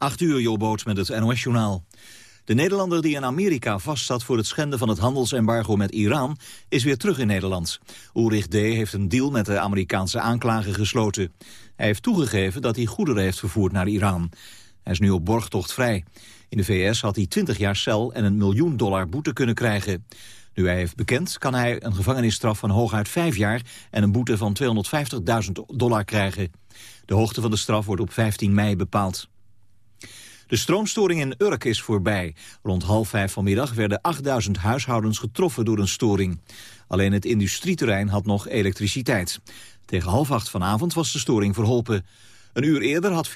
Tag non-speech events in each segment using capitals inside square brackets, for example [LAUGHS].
8 uur, Jobboot met het NOS-journaal. De Nederlander die in Amerika vastzat voor het schenden van het handelsembargo met Iran... is weer terug in Nederland. Ulrich D. heeft een deal met de Amerikaanse aanklager gesloten. Hij heeft toegegeven dat hij goederen heeft vervoerd naar Iran. Hij is nu op borgtocht vrij. In de VS had hij 20 jaar cel en een miljoen dollar boete kunnen krijgen. Nu hij heeft bekend, kan hij een gevangenisstraf van hooguit vijf jaar... en een boete van 250.000 dollar krijgen. De hoogte van de straf wordt op 15 mei bepaald. De stroomstoring in Urk is voorbij. Rond half vijf vanmiddag werden 8000 huishoudens getroffen door een storing. Alleen het industrieterrein had nog elektriciteit. Tegen half acht vanavond was de storing verholpen. Een uur eerder had 40%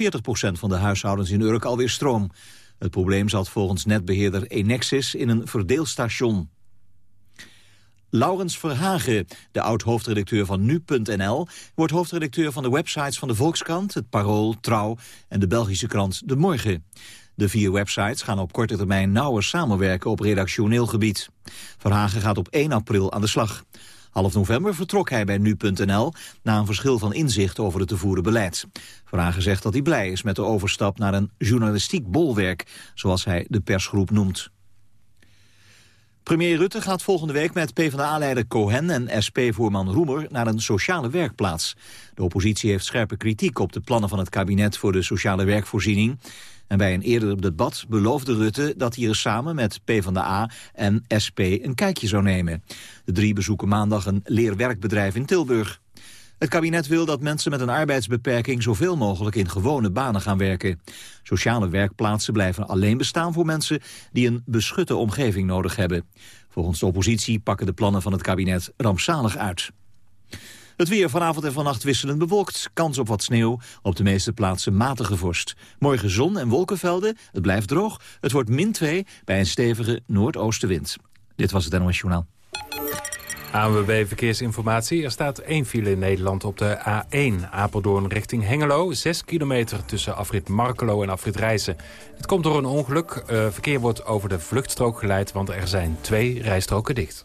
van de huishoudens in Urk alweer stroom. Het probleem zat volgens netbeheerder Enexis in een verdeelstation. Laurens Verhagen, de oud-hoofdredacteur van Nu.nl... wordt hoofdredacteur van de websites van de Volkskrant, het Parool, Trouw... en de Belgische krant De Morgen. De vier websites gaan op korte termijn nauwer samenwerken op redactioneel gebied. Verhagen gaat op 1 april aan de slag. Half november vertrok hij bij Nu.nl na een verschil van inzicht over het te voeren beleid. Verhagen zegt dat hij blij is met de overstap naar een journalistiek bolwerk, zoals hij de persgroep noemt. Premier Rutte gaat volgende week met PvdA-leider Cohen en SP-voorman Roemer naar een sociale werkplaats. De oppositie heeft scherpe kritiek op de plannen van het kabinet voor de sociale werkvoorziening. En bij een eerder debat beloofde Rutte dat hij er samen met PvdA en SP een kijkje zou nemen. De drie bezoeken maandag een leerwerkbedrijf in Tilburg. Het kabinet wil dat mensen met een arbeidsbeperking zoveel mogelijk in gewone banen gaan werken. Sociale werkplaatsen blijven alleen bestaan voor mensen die een beschutte omgeving nodig hebben. Volgens de oppositie pakken de plannen van het kabinet rampzalig uit. Het weer vanavond en vannacht wisselend bewolkt. Kans op wat sneeuw. Op de meeste plaatsen matige vorst. Morgen zon en wolkenvelden. Het blijft droog. Het wordt min 2 bij een stevige noordoostenwind. Dit was het NOS Journaal. ANWB Verkeersinformatie. Er staat één file in Nederland op de A1 Apeldoorn richting Hengelo. Zes kilometer tussen afrit Markelo en afrit Rijssen. Het komt door een ongeluk. Uh, verkeer wordt over de vluchtstrook geleid, want er zijn twee rijstroken dicht.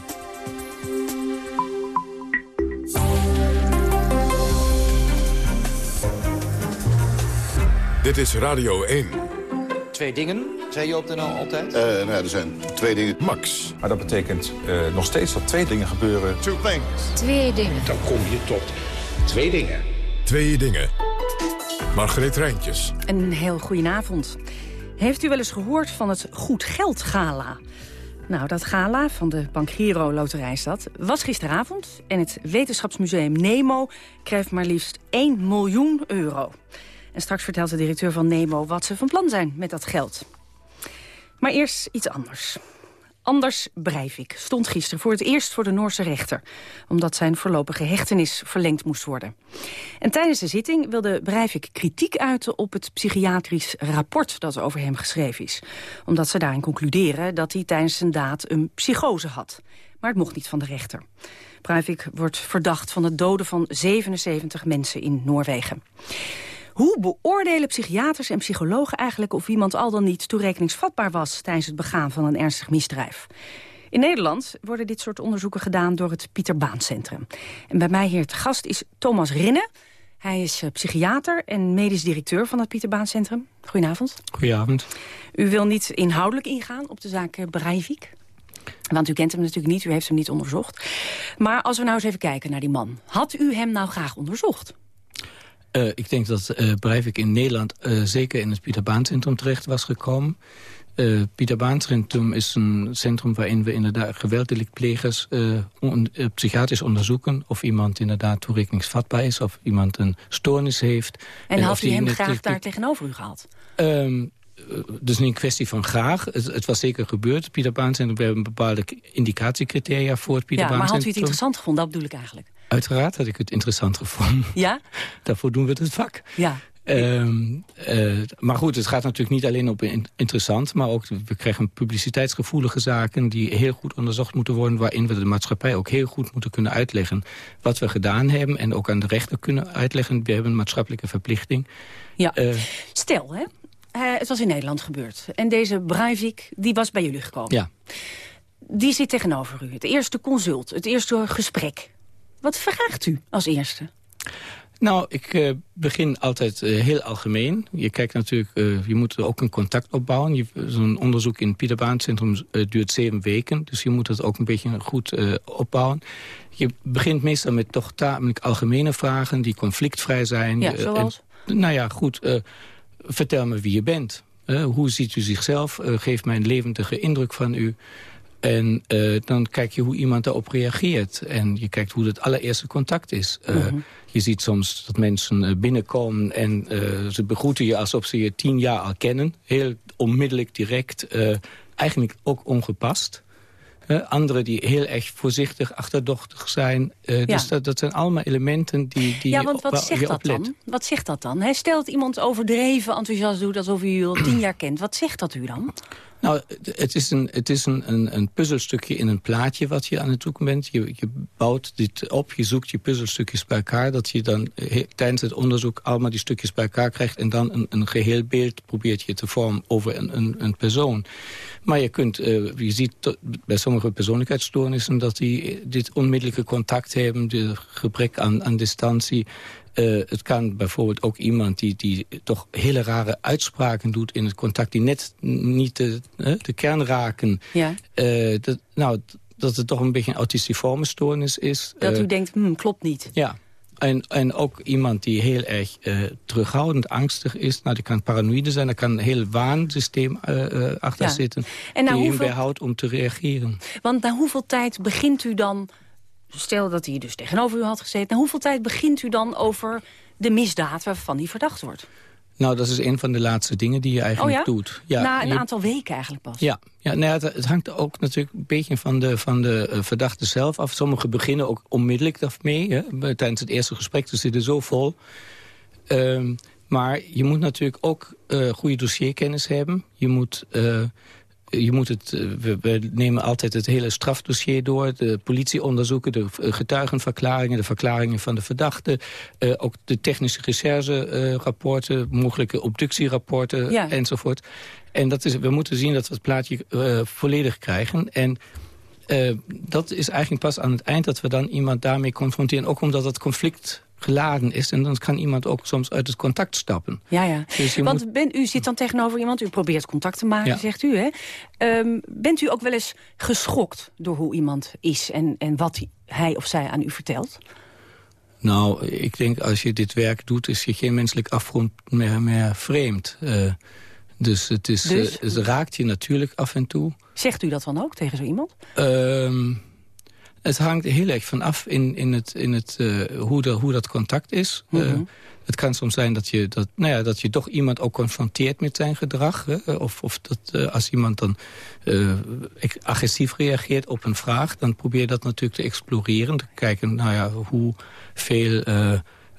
Dit is Radio 1. Twee dingen, zei je op de nou altijd? Uh, nou ja, er zijn twee dingen. Max. Maar dat betekent uh, nog steeds dat twee dingen gebeuren. Two things. Twee dingen. Dan kom je tot twee dingen. Twee dingen. Margreet Rijntjes. Een heel goedenavond. Heeft u wel eens gehoord van het Goed Geld Gala? Nou, dat gala van de Bank Giro Loterijstad was gisteravond... en het wetenschapsmuseum Nemo kreeg maar liefst 1 miljoen euro. En straks vertelt de directeur van Nemo wat ze van plan zijn met dat geld. Maar eerst iets anders. Anders Breivik stond gisteren voor het eerst voor de Noorse rechter... omdat zijn voorlopige hechtenis verlengd moest worden. En tijdens de zitting wilde Breivik kritiek uiten op het psychiatrisch rapport dat over hem geschreven is. Omdat ze daarin concluderen dat hij tijdens zijn daad een psychose had. Maar het mocht niet van de rechter. Breivik wordt verdacht van het doden van 77 mensen in Noorwegen. Hoe beoordelen psychiaters en psychologen eigenlijk of iemand al dan niet toerekeningsvatbaar was tijdens het begaan van een ernstig misdrijf? In Nederland worden dit soort onderzoeken gedaan door het Pieter Baan Centrum. En bij mij hier te gast is Thomas Rinne. Hij is eh, psychiater en medisch directeur van het Pieter Baan Centrum. Goedenavond. Goedenavond. U wil niet inhoudelijk ingaan op de zaak eh, Breivik? Want u kent hem natuurlijk niet, u heeft hem niet onderzocht. Maar als we nou eens even kijken naar die man. Had u hem nou graag onderzocht? Uh, ik denk dat uh, Breivik in Nederland uh, zeker in het Pieter Baan Centrum terecht was gekomen. Uh, Pieter Baan Centrum is een centrum waarin we inderdaad gewelddelictplegers on, psychiatrisch onderzoeken. Of iemand inderdaad toerekeningsvatbaar is, of iemand een stoornis heeft. En, had u hem graag daar tegenover u gehad? Um, dus niet een kwestie van graag. Het, het was zeker gebeurd. Pieter Baan Centrum, we hebben bepaalde indicatiecriteria voor het Pieter ja, maar had u het interessant gevonden? Dat bedoel ik eigenlijk. Uiteraard had ik het interessant gevonden. Ja? [LAUGHS] Daarvoor doen we het vak. Ja. Uh, uh, maar goed, het gaat natuurlijk niet alleen op interessant... maar ook, we krijgen publiciteitsgevoelige zaken... die heel goed onderzocht moeten worden... waarin we de maatschappij ook heel goed moeten kunnen uitleggen... wat we gedaan hebben en ook aan de rechter kunnen uitleggen. We hebben een maatschappelijke verplichting. Ja. Uh, Stel, hè, het was in Nederland gebeurd. En deze Breivik, die was bij jullie gekomen. Ja. Die zit tegenover u. Het eerste consult, het eerste gesprek. Wat vraagt u als eerste? Nou, ik uh, begin altijd uh, heel algemeen. Je kijkt natuurlijk, uh, je moet ook een contact opbouwen. Zo'n onderzoek in het Pieter Centrum duurt zeven weken. Dus je moet het ook een beetje goed opbouwen. Je begint meestal met toch tamelijk algemene vragen die conflictvrij zijn. Ja, zoals? En, nou ja, goed. Vertel me wie je bent. hoe ziet u zichzelf? geef mij een levendige indruk van u. En uh, dan kijk je hoe iemand daarop reageert. En je kijkt hoe het allereerste contact is. Uh, -hmm. Je ziet soms dat mensen binnenkomen en ze begroeten je alsof ze je tien jaar al kennen. Heel onmiddellijk, direct. eigenlijk ook ongepast. Anderen die heel erg voorzichtig, achterdochtig zijn. Ja. Dus dat, dat, zijn allemaal elementen die, die Ja, want wat zegt dat dan? Wat zegt dat dan? Hij stelt iemand overdreven enthousiast doet alsof u al tien jaar kent. Wat zegt dat u dan? Nou, het is, een, het is een, een, puzzelstukje in een plaatje wat je aan het zoeken bent. Je, je bouwt dit op, je zoekt je puzzelstukjes bij elkaar... dat je dan tijdens het onderzoek allemaal die stukjes bij elkaar krijgt... en dan een, een geheel beeld probeert je te vormen over een, een, een persoon. Maar je, kunt, uh, je ziet bij sommige persoonlijkheidsstoornissen... dat die dit onmiddellijke contact hebben, de gebrek aan, aan distantie... Uh, het kan bijvoorbeeld ook iemand die, die toch hele rare uitspraken doet in het contact... die net niet de, uh, de kern raken. Ja. Uh, dat, nou, dat het toch een beetje een autistiforme stoornis is. Dat u denkt, hm, klopt niet. Ja. En, en ook iemand die heel erg terughoudend, angstig is. Nou, die kan paranoïde zijn, er kan een heel waansysteem achter ja. zitten... En die hoeveel... hem weerhoudt om te reageren. Want na hoeveel tijd begint u dan stel dat hij dus tegenover u had gezeten... na hoeveel tijd begint u dan over de misdaad waarvan hij verdacht wordt? Nou, dat is een van de laatste dingen die je eigenlijk oh ja? doet. Ja, Na een aantal weken eigenlijk pas? Ja, ja, nou ja het, het, hangt ook natuurlijk een beetje van de, van de uh, verdachte zelf af. Sommigen beginnen ook onmiddellijk daarmee. Hè, tijdens het eerste gesprek, ze zitten zo vol. Uh, maar je moet natuurlijk ook uh, goede dossierkennis hebben. Je moet... Uh, je moet het, eh, we, we, nemen altijd het hele strafdossier door. De politieonderzoeken, de getuigenverklaringen, de verklaringen van de verdachte. Uh, ook de technische recherche-rapporten, uh, mogelijke obductierapporten ja. enzovoort. En dat is, we moeten zien dat we het plaatje uh, volledig krijgen. En dat is eigenlijk pas aan het eind dat we dan iemand daarmee confronteren. Ook omdat het conflict geladen is. En dan kan iemand ook soms uit het contact stappen. Ja, ja. Dus Want moet... ben, u zit dan tegenover iemand, u probeert contact te maken, ja. zegt u. Hè? Um, bent u ook wel eens geschokt door hoe iemand is... en, en wat hij of zij aan u vertelt? Nou, ik denk als je dit werk doet... is je geen menselijk afgrond meer, meer vreemd. Uh, dus, het, is, dus? Uh, het raakt je natuurlijk af en toe. Zegt u dat dan ook tegen zo iemand? Um, het hangt heel erg van af in, in het, in het, uh, hoe, de, hoe dat contact is. Mm -hmm. uh, het kan soms zijn dat je, dat, nou ja, dat je toch iemand ook confronteert met zijn gedrag. Hè? Of, of dat uh, als iemand dan agressief reageert op een vraag... dan probeer je dat natuurlijk te exploreren. Te kijken, nou ja, hoe veel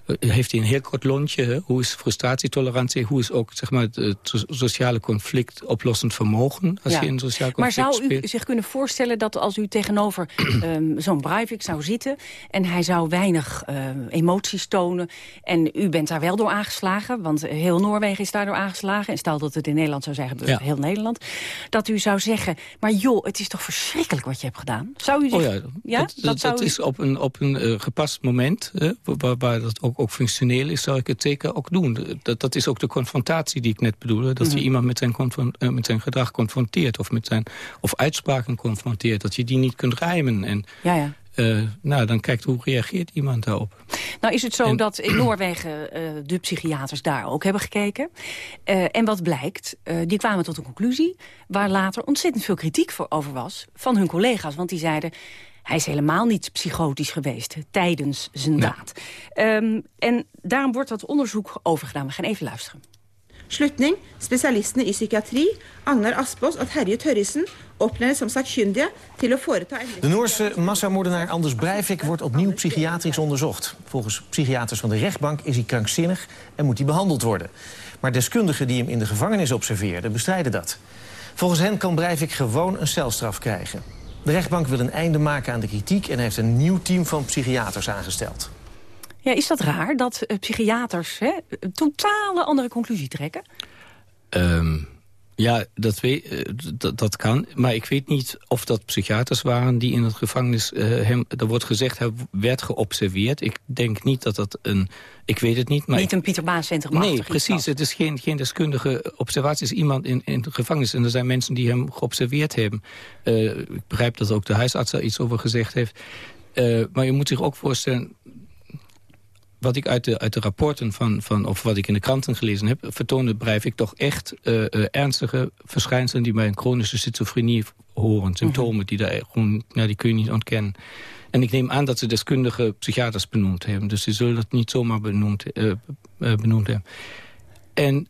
heeft hij een heel kort lontje. Hè? Hoe is frustratietolerantie? Hoe is ook zeg maar, het sociale conflict oplossend vermogen? Als ja. je in sociaal conflict maar zou u speelt? zich kunnen voorstellen dat als u tegenover um, [CLEARS THROAT] zo'n Breivik zou zitten... en hij zou weinig uh, emoties tonen... en u bent daar wel door aangeslagen... want heel Noorwegen is daardoor aangeslagen... en stel dat het in Nederland zou zeggen, ja. heel Nederland... dat u zou zeggen, maar joh, het is toch verschrikkelijk wat je hebt gedaan? Zou u zich... Oh ja, ja? dat, dat, dat u... is op een, op een uh, gepast moment... Hè, waar, waar dat ook ook functioneel is, zou ik het zeker ook doen. Dat, dat is ook de confrontatie die ik net bedoelde. Dat mm. je iemand met zijn, uh, met zijn gedrag confronteert of, met zijn, of uitspraken confronteert. Dat je die niet kunt rijmen. En, ja, ja. Uh, nou, dan kijkt hoe reageert iemand daarop. Nou is het zo en, dat in Noorwegen uh, de psychiaters daar ook hebben gekeken. Uh, en wat blijkt, die kwamen tot een conclusie... waar later ontzettend veel kritiek voor over was van hun collega's. Want die zeiden, hij is helemaal niet psychotisch geweest tijdens zijn daad. Um, en daarom wordt dat onderzoek overgedaan. We gaan even luisteren. Slutning. Spesialistene i psykiatri, Agnar Aspås og Terje Tørrisen, oppnevnes som sakkyndige til å foreta De Noorse massamoordenaar Anders Breivik wordt opnieuw psychiatrisch onderzocht. Volgens psychiaters van de rechtbank is hij krankzinnig en moet hij behandeld worden. Maar deskundigen die hem in de gevangenis observeerden bestrijden dat. Volgens hen kan Breivik gewoon een celstraf krijgen. De rechtbank wil een einde maken aan de kritiek... en heeft een nieuw team van psychiaters aangesteld. Ja, is dat raar dat uh, psychiaters hè, een totale andere conclusie trekken? Um, ja, dat, weet, uh, dat, dat, kan. Maar ik weet niet of dat psychiaters waren die in het gevangenis... Uh, hem, er wordt gezegd, hij werd geobserveerd. Ik denk niet dat dat een... Ik weet het niet, maar... Niet een Pieter Baan Centrum Nee, precies. Het is geen, geen deskundige observatie. Het is iemand in, in de gevangenis. En er zijn mensen die hem geobserveerd hebben. Uh, ik begrijp dat ook de huisarts er iets over gezegd heeft. maar je moet zich ook voorstellen wat ik uit de, uit de rapporten van, van, of wat ik in de kranten gelezen heb... vertoonde Breivik toch echt uh, uh, ernstige verschijnselen... die bij een chronische schizofrenie horen. Symptomen mhm. die, daar gewoon, ja, die kun je niet ontkennen. En ik neem aan dat ze deskundige psychiaters benoemd hebben. Dus ze zullen dat niet zomaar benoemd, uh, benoemd hebben. En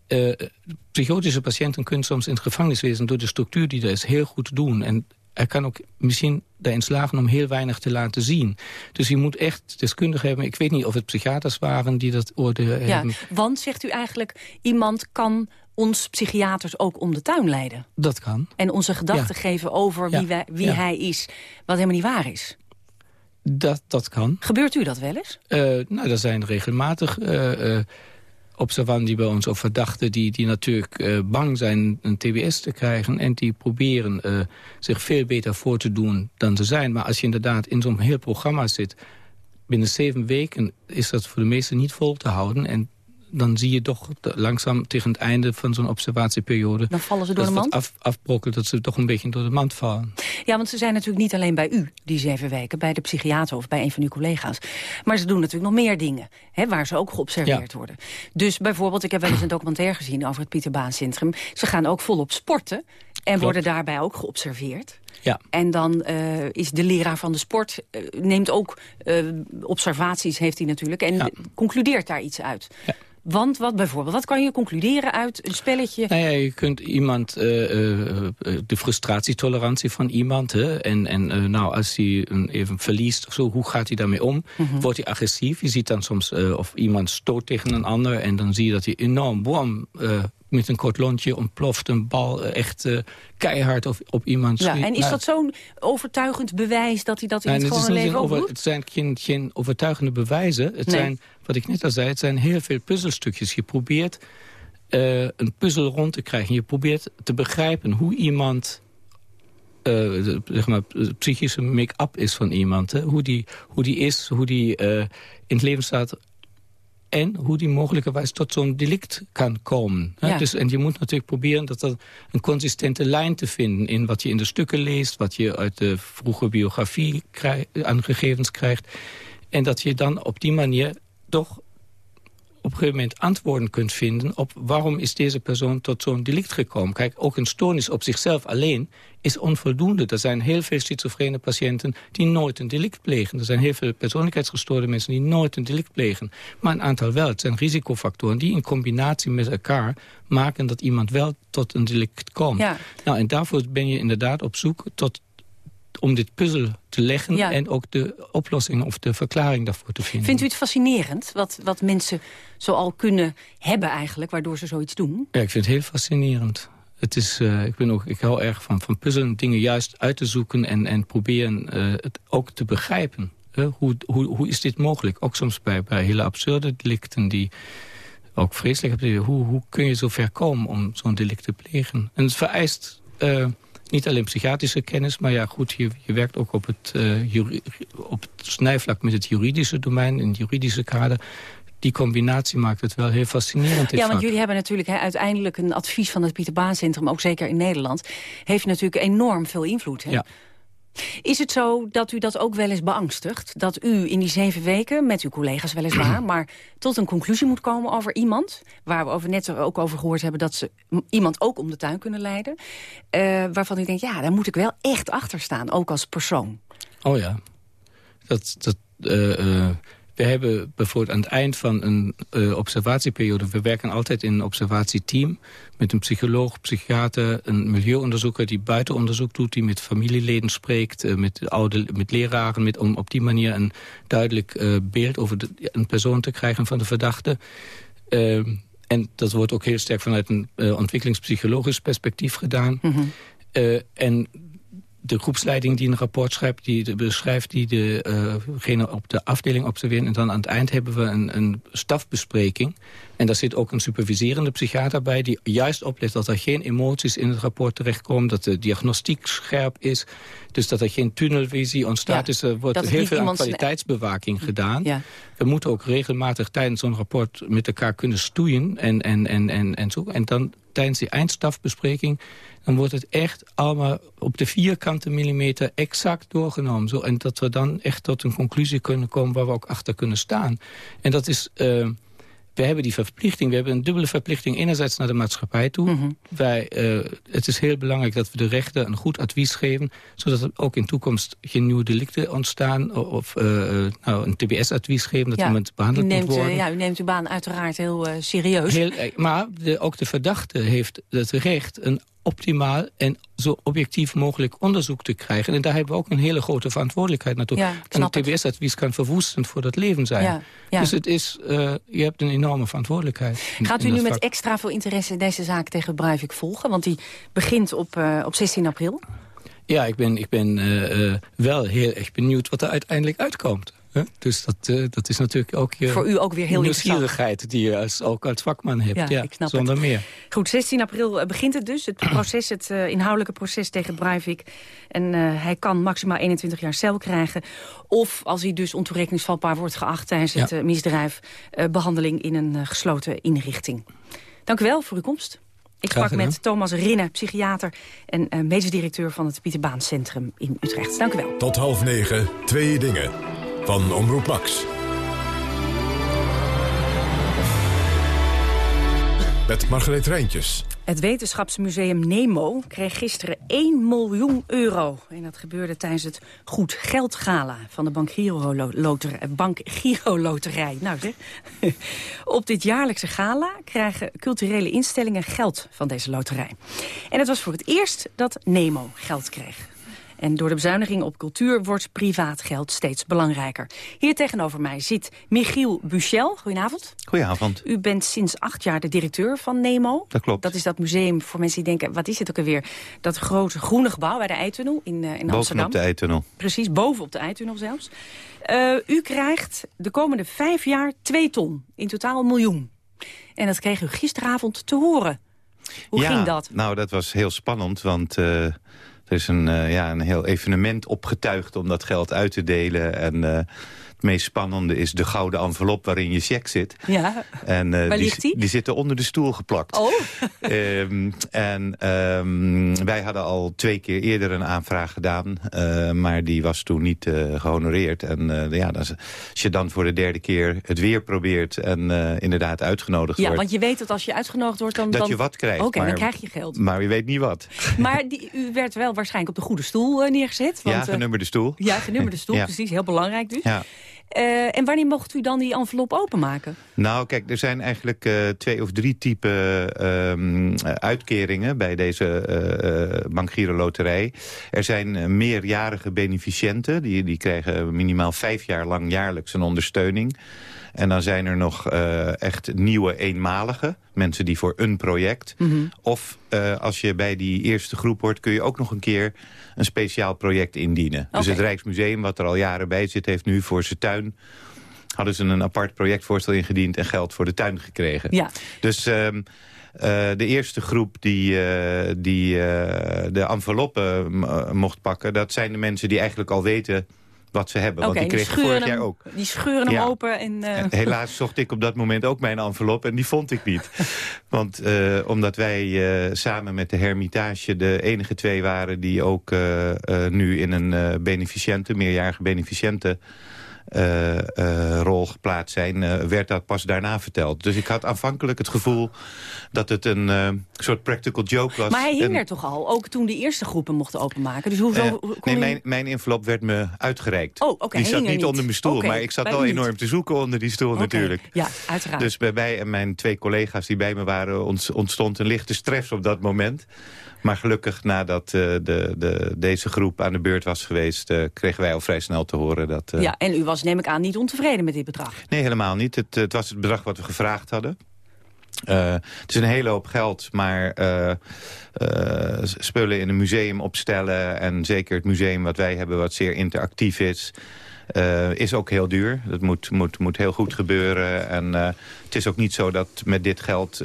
psychotische patiënten kunnen soms in het gevangeniswezen... door de structuur die er is heel goed doen. En hij kan ook misschien daarin slagen om heel weinig te laten zien. Dus je moet echt deskundig hebben. Ik weet niet of het psychiaters waren die dat oordeel ja, Want, zegt u eigenlijk, iemand kan ons psychiaters ook om de tuin leiden. Dat kan. En onze gedachten geven over wie, wij, wie hij is, wat helemaal niet waar is. Dat, dat kan. Gebeurt u dat wel eens? Uh, nou, er zijn regelmatig... Uh, uh, observanten die bij ons, of verdachten... die, die natuurlijk uh, bang zijn een TBS te krijgen... en die proberen uh, zich veel beter voor te doen dan ze zijn. Maar als je inderdaad in zo'n heel programma zit... binnen zeven weken is dat voor de meesten niet vol te houden... en dan zie je toch langzaam tegen het einde van zo'n observatieperiode... Dan vallen ze door de mand? Af, afbrokkelen, dat ze toch een beetje door de mand vallen. Ja, want ze zijn natuurlijk niet alleen bij u, die zeven weken... bij de psychiater of bij een van uw collega's. Maar ze doen natuurlijk nog meer dingen, hè, waar ze ook geobserveerd worden. Dus bijvoorbeeld, ik heb wel eens een documentaire gezien... over het Pieter Baan Centrum. Ze gaan ook volop sporten en worden daarbij ook geobserveerd. Ja. En dan uh, is de leraar van de sport, uh, neemt ook uh, observaties, heeft hij natuurlijk... en ja. concludeert daar iets uit. Ja. Want wat bijvoorbeeld, wat kan je concluderen uit een spelletje? Nou ja, je kunt iemand, uh, uh, de frustratietolerantie van iemand... Hè, en, en uh, nou, als hij even verliest of zo, hoe gaat hij daarmee om? Mm -hmm. Wordt hij agressief? Je ziet dan soms of iemand stoot tegen een ander... en dan zie je dat hij enorm bam, met een kort lontje ontploft een bal echt uh, keihard op, op iemand Ja, en is nou, dat zo'n overtuigend bewijs dat hij dat in nou, het gewone leven ook over, Het zijn geen, geen overtuigende bewijzen. Het nee. zijn, wat ik net al zei, het zijn heel veel puzzelstukjes. Je probeert uh, een puzzel rond te krijgen. Je probeert te begrijpen hoe iemand... Uh, zeg maar, psychische make-up is van iemand. Hè? Hoe, die, hoe die is, hoe die in het leven staat en hoe die mogelijkerwijs tot zo'n delict kan komen. Ja. Dus, en je moet natuurlijk proberen dat er een consistente lijn te vinden... in wat je in de stukken leest, wat je uit de vroege biografie krijg, aan gegevens krijgt. En dat je dan op die manier toch op een gegeven moment antwoorden kunt vinden... op waarom is deze persoon tot zo'n delict gekomen. Kijk, ook een stoornis op zichzelf alleen is onvoldoende. Er zijn heel veel schizofrene patiënten die nooit een delict plegen. Er zijn heel veel persoonlijkheidsgestoorde mensen die nooit een delict plegen. Maar een aantal wel. Het zijn risicofactoren die in combinatie met elkaar maken dat iemand wel tot een delict komt. Ja. Nou, en daarvoor ben je inderdaad op zoek tot om dit puzzel te leggen ja. en ook de oplossing of de verklaring daarvoor te vinden. Vindt u het fascinerend wat, wat mensen zo al kunnen hebben eigenlijk, waardoor ze zoiets doen? Ja, ik vind het heel fascinerend. Het is, uh, ik, ben ook, ik hou erg van, van puzzelen, dingen juist uit te zoeken en, en proberen uh, het ook te begrijpen. Uh, hoe, hoe, hoe is dit mogelijk? Ook soms bij, bij hele absurde delicten die ook vreselijk hebben. Hoe, hoe kun je zo ver komen om zo'n delict te plegen? En het vereist niet alleen psychiatrische kennis, maar ja, goed, je, je werkt ook op het, uh, op het snijvlak met het juridische domein, in het juridische kader. Die combinatie maakt het wel heel fascinerend. Ja, want vak. jullie hebben natuurlijk he, uiteindelijk een advies van het Pieter Baan Centrum, ook zeker in Nederland, heeft natuurlijk enorm veel invloed. Hè? Ja. Is het zo dat u dat ook wel eens beangstigt? Dat u in die zeven weken, met uw collega's weliswaar... [CLEARS THROAT] maar tot een conclusie moet komen over iemand... waar we over net ook over gehoord hebben... dat ze iemand ook om de tuin kunnen leiden... Uh, waarvan u denkt, ja, daar moet ik wel echt achter staan, ook als persoon. Oh ja. Dat, dat, uh, uh, we hebben bijvoorbeeld aan het eind van een uh, observatieperiode... we werken altijd in een observatieteam met een psycholoog, psychiater... een milieuonderzoeker die buitenonderzoek doet... die met familieleden spreekt, uh, met, oude, met leraren... Met, om op die manier een duidelijk uh, beeld over de, een persoon te krijgen van de verdachte. En dat wordt ook heel sterk vanuit een ontwikkelingspsychologisch perspectief gedaan. Mm -hmm. en de groepsleiding die een rapport schrijft, die beschrijft die degene uh op de afdeling observeren. En dan aan het eind hebben we een, een stafbespreking. En daar zit ook een superviserende psychiater bij... die juist oplet dat er geen emoties in het rapport terechtkomen... dat de diagnostiek scherp is. Dus dat er geen tunnelvisie ontstaat. dus er wordt heel veel aan kwaliteitsbewaking gedaan. Ja. We moeten ook regelmatig tijdens zo'n rapport met elkaar kunnen stoeien. En, en, en, en, en, zo. en dan tijdens die eindstafbespreking dan wordt het echt allemaal op de vierkante millimeter exact doorgenomen. Zo, en dat we dan echt tot een conclusie kunnen komen waar we ook achter kunnen staan. En dat is... Uh, we hebben die verplichting, we hebben een dubbele verplichting... enerzijds naar de maatschappij toe. Mhm. Wij, uh, het is heel belangrijk dat we de rechter een goed advies geven... zodat er ook in toekomst geen nieuwe delicten ontstaan... of uh, nou, een TBS-advies geven, dat ja, iemand behandeld neemt, moet worden. ja, u neemt uw baan uiteraard heel serieus. Heel, maar de, ook de verdachte heeft het recht een optimaal en zo objectief mogelijk onderzoek te krijgen. En daar hebben we ook een hele grote verantwoordelijkheid naartoe. Ja, een TBS-advies kan verwoestend voor dat leven zijn. Ja, ja. Dus het is, uh, je hebt een enorme verantwoordelijkheid. Gaat u nu met extra veel interesse deze zaak tegen Breivik volgen? Want die begint op, uh, op 16 april. Ja, ik ben, ik ben uh, wel heel erg benieuwd wat er uiteindelijk uitkomt. Dus dat, uh, dat is natuurlijk ook je Voor u ook weer heel nieuwsgierigheid die je als, ook als vakman hebt. Ja, ja ik snap zonder het. meer. Goed, 16 april eh, begint het dus. Het [CLEARS THROAT] proces, het uh, inhoudelijke proces tegen Breivik. En uh, hij kan maximaal 21 jaar cel krijgen. Of als hij dus ontoerekeningsvatbaar wordt geacht tijdens ja. het misdrijf... behandeling in een gesloten inrichting. Dank u wel voor uw komst. Ik sprak met Thomas Rinne, psychiater en uh, medisch directeur van het Pieter Baan Centrum in Utrecht. Dank u wel. Tot half negen, twee dingen van Omroep Max. Met Margreet Rijntjes. Het wetenschapsmuseum Nemo kreeg gisteren 1 miljoen euro. En dat gebeurde tijdens het Goed Geld Gala van de Bank Giro. Bank Giro Loterij. Nou zeg. [LAUGHS] Op dit jaarlijkse gala krijgen culturele instellingen geld van deze loterij. En het was voor het eerst dat Nemo geld kreeg. En door de bezuiniging op cultuur wordt privaat geld steeds belangrijker. Hier tegenover mij zit Michiel Buchel. Goedenavond. Goedenavond. U bent sinds acht jaar de directeur van NEMO. Dat klopt. Dat is dat museum voor mensen die denken, wat is het ook alweer? Dat grote groene gebouw bij de Eitunnel in, uh, in Amsterdam. Bovenop de Eitunnel. Precies, bovenop de Eitunnel zelfs. Uh, u krijgt de komende vijf jaar twee ton. In totaal een miljoen. En dat kreeg u gisteravond te horen. Hoe ja, ging dat? Nou, dat was heel spannend, want... Uh, er is een, uh, ja, een heel evenement opgetuigd om dat geld uit te delen. En het meest spannende is de gouden envelop waarin je cheque zit. Ja, en, uh, Waar die, ligt die? Die zitten onder de stoel geplakt. Oh. um, [LAUGHS] en um, wij hadden al twee keer eerder een aanvraag gedaan. maar die was toen niet gehonoreerd. En ja, als je dan voor de derde keer het weer probeert en inderdaad uitgenodigd ja, wordt. Ja, want je weet dat als je uitgenodigd wordt dan... Dat dan... je wat krijgt. Oké, okay, dan krijg je geld. Maar je weet niet wat. [LAUGHS] Maar die, u werd wel waarschijnlijk op de goede stoel neergezet. Want, ja, genummerde stoel. Ja, genummerde stoel, ja. precies. Heel belangrijk dus. Ja. Uh, en wanneer mocht u dan die envelop openmaken? Nou, kijk, er zijn eigenlijk uh, twee of drie typen uh, uitkeringen bij deze uh, Loterij. Er zijn meerjarige beneficiënten, die, die krijgen minimaal vijf jaar lang jaarlijks een ondersteuning. En dan zijn er nog uh, echt nieuwe eenmalige. Mensen die voor een project. Mm -hmm. Of uh, als je bij die eerste groep hoort... kun je ook nog een keer een speciaal project indienen. Okay. Dus het Rijksmuseum, wat er al jaren bij zit... heeft nu voor zijn tuin hadden ze een apart projectvoorstel ingediend... en geld voor de tuin gekregen. Ja. Dus... Um, uh, de eerste groep die, uh, die uh, de enveloppen mocht pakken... dat zijn de mensen die eigenlijk al weten wat ze hebben. Okay, want die kregen vorig hem, jaar ook. Die scheuren hem ja. open. En, uh... en, helaas zocht ik op dat moment ook mijn envelop en die vond ik niet. [LAUGHS] want uh, omdat wij uh, samen met de Hermitage de enige twee waren... die ook nu in een beneficiënte, meerjarige beneficiënte rol geplaatst zijn, werd dat pas daarna verteld. Dus ik had aanvankelijk het gevoel dat het een soort practical joke was. Maar hij hing er toch al, ook toen de eerste groepen mochten openmaken? Dus uh, nee, mijn, mijn envelop werd me uitgereikt. Oh, oké. die zat niet, niet onder mijn stoel, okay, maar ik zat wel enorm te zoeken onder die stoel okay. natuurlijk. Ja, uiteraard. Dus bij mij en mijn twee collega's die bij me waren ontstond een lichte stress op dat moment. Maar gelukkig nadat uh, de, de, deze groep aan de beurt was geweest... Uh, kregen wij al vrij snel te horen dat... Uh... Ja, en u was neem ik aan niet ontevreden met dit bedrag? Nee, helemaal niet. Het, het was het bedrag wat we gevraagd hadden. Uh, het is een hele hoop geld, maar uh, uh, spullen in een museum opstellen... en zeker het museum wat wij hebben, wat zeer interactief is... is ook heel duur. Dat moet, moet, moet heel goed gebeuren. En het is ook niet zo dat met dit geld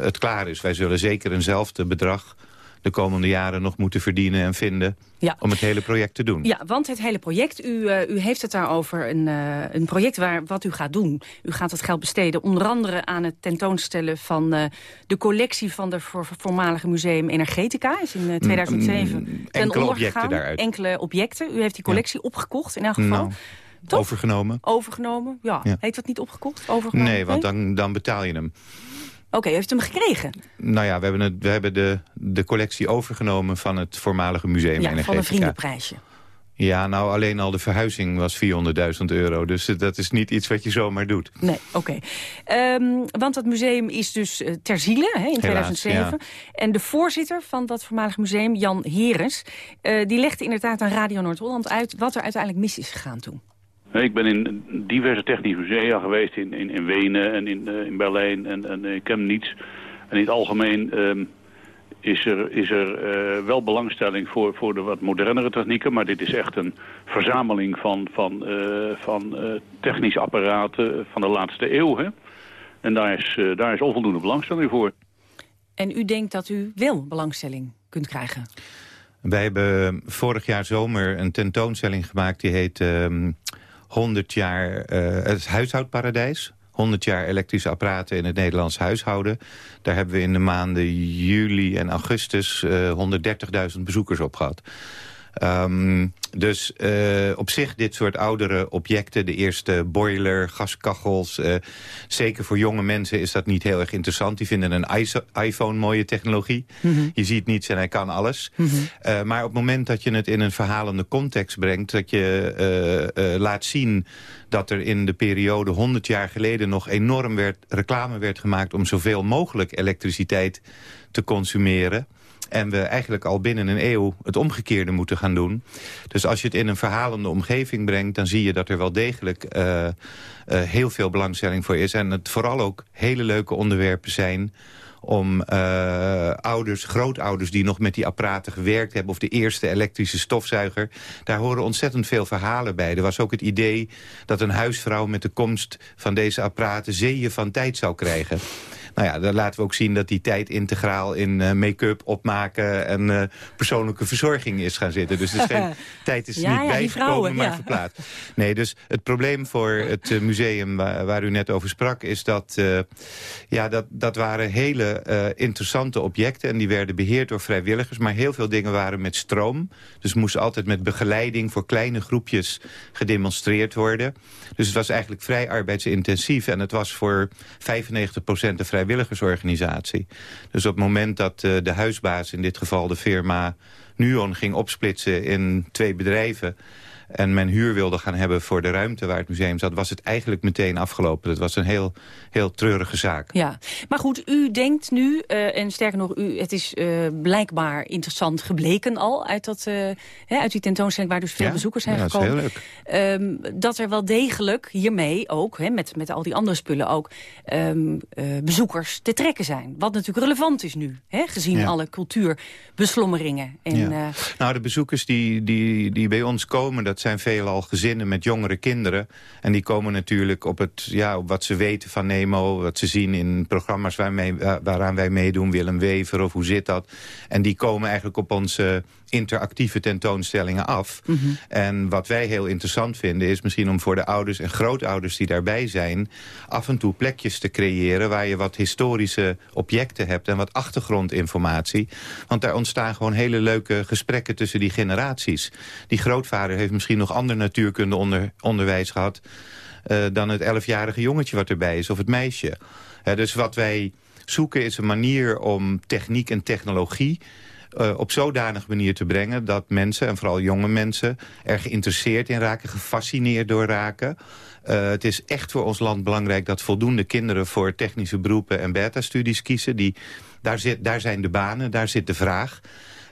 het klaar is. Wij zullen zeker eenzelfde bedrag de komende jaren nog moeten verdienen en vinden... Ja. om het hele project te doen. Ja, want het hele project, u, uh, u heeft het daarover een, uh, een project waar, wat u gaat doen. U gaat het geld besteden onder andere aan het tentoonstellen van uh, de collectie van de voor, voormalige museum Energetica. Is in 2007 mm, Enkele objecten daaruit. Enkele objecten. U heeft die collectie ja. opgekocht in elk geval. Nou. Toch? Overgenomen. Overgenomen, ja. ja. Heet dat niet opgekocht? Overgenomen? Nee, want dan, dan betaal je hem. Oké, okay, heeft u hem gekregen? Nou ja, we hebben, het, we hebben de, de collectie overgenomen van het voormalige museum ja, van een vriendenprijsje. Ja, nou alleen al de verhuizing was 400.000 euro. Dus dat is niet iets wat je zomaar doet. Nee, oké. Okay. Um, want dat museum is dus uh, ter ziele hè, in Helaas, 2007. Ja. En de voorzitter van dat voormalig museum, Jan Herens... Uh, die legde inderdaad aan Radio Noord-Holland uit... wat er uiteindelijk mis is gegaan toen. Ik ben in diverse technische musea geweest, in, in, in Wenen en in, uh, in Berlijn en, en ik ken niets. En in het algemeen um, is er, is er uh, wel belangstelling voor, voor de wat modernere technieken. Maar dit is echt een verzameling van, van, uh, van technische apparaten van de laatste eeuw. Hè? En daar is, daar is onvoldoende belangstelling voor. En u denkt dat u wel belangstelling kunt krijgen? Wij hebben vorig jaar zomer een tentoonstelling gemaakt die heet... Um 100 jaar uh, het huishoudparadijs. 100 jaar elektrische apparaten in het Nederlands huishouden. Daar hebben we in de maanden juli en augustus uh, 130.000 bezoekers op gehad. Um, dus uh, op zich dit soort oudere objecten, de eerste boiler, gaskachels... Uh, zeker voor jonge mensen is dat niet heel erg interessant. Die vinden een iPhone mooie technologie. Mm -hmm. Je ziet niets en hij kan alles. Mm -hmm. uh, maar op het moment dat je het in een verhalende context brengt... dat je laat zien dat er in de periode 100 jaar geleden... nog enorm werd, reclame werd gemaakt om zoveel mogelijk elektriciteit te consumeren... En we eigenlijk al binnen een eeuw het omgekeerde moeten gaan doen. Dus als je het in een verhalende omgeving brengt... dan zie je dat er wel degelijk uh, uh, heel veel belangstelling voor is. En het vooral ook hele leuke onderwerpen zijn om uh, ouders, grootouders die nog met die apparaten gewerkt hebben... of de eerste elektrische stofzuiger. Daar horen ontzettend veel verhalen bij. Er was ook het idee dat een huisvrouw met de komst van deze apparaten... zeeën van tijd zou krijgen. Nou ja, dan laten we ook zien dat die tijd integraal in uh, make-up, opmaken en uh, persoonlijke verzorging is gaan zitten. Dus, dus geen [LAUGHS] tijd is ja, niet ja, bijgekomen, vrouwen, maar ja. verplaatst. Nee, dus het probleem voor het uh, museum waar, waar, u net over sprak... is dat, ja, dat, dat waren hele interessante objecten... en die werden beheerd door vrijwilligers. Maar heel veel dingen waren met stroom. Dus moesten altijd met begeleiding voor kleine groepjes gedemonstreerd worden. Dus het was eigenlijk vrij arbeidsintensief. En het was voor 95% de vrijwilligersorganisatie. Dus op het moment dat uh, de huisbaas, in dit geval de firma Nuon, ging opsplitsen in twee bedrijven en men huur wilde gaan hebben voor de ruimte waar het museum zat... was het eigenlijk meteen afgelopen. Het was een heel, heel treurige zaak. Ja, maar goed, u denkt nu, uh, en sterker nog, u, het is uh, blijkbaar interessant gebleken al... uit, dat, uh, hè, uit die tentoonstelling waar dus veel ja, bezoekers zijn ja, gekomen. Dat is heel leuk. Um, dat er wel degelijk hiermee ook, hè, met, met al die andere spullen ook... Um, bezoekers te trekken zijn. Wat natuurlijk relevant is nu, hè, gezien Ja. alle cultuurbeslommeringen. En, Ja. Nou, de bezoekers die, die, die bij ons komen... dat zijn veelal gezinnen met jongere kinderen. En die komen natuurlijk op, het, ja, op wat ze weten van Nemo... wat ze zien in programma's waarmee, wa- waaraan wij meedoen. Willem Wever of hoe zit dat? En die komen eigenlijk op onze interactieve tentoonstellingen af. En wat wij heel interessant vinden is misschien om voor de ouders en grootouders die daarbij zijn... af en toe plekjes te creëren waar je wat historische objecten hebt... en wat achtergrondinformatie. Want daar ontstaan gewoon hele leuke gesprekken tussen die generaties. Die grootvader heeft misschien nog ander natuurkunde onder, onderwijs gehad... Uh, dan het elfjarige jongetje wat erbij is, of het meisje. Uh, dus wat wij zoeken is een manier om techniek en technologie... Uh, op zodanig manier te brengen dat mensen, en vooral jonge mensen... er geïnteresseerd in raken, gefascineerd door raken. Uh, het is echt voor ons land belangrijk dat voldoende kinderen... voor technische beroepen en beta-studies kiezen. Die, daar, zit, daar zijn de banen, daar zit de vraag...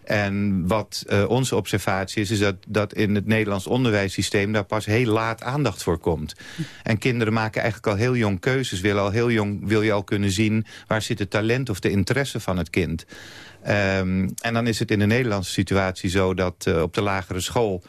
En wat uh, onze observatie is, is dat, dat in het Nederlands onderwijssysteem... daar pas heel laat aandacht voor komt. En kinderen maken eigenlijk al heel jong keuzes. Wil, al heel jong, wil je al kunnen zien waar zit het talent of de interesse van het kind. Um, en dan is het in de Nederlandse situatie zo dat uh, op de lagere school...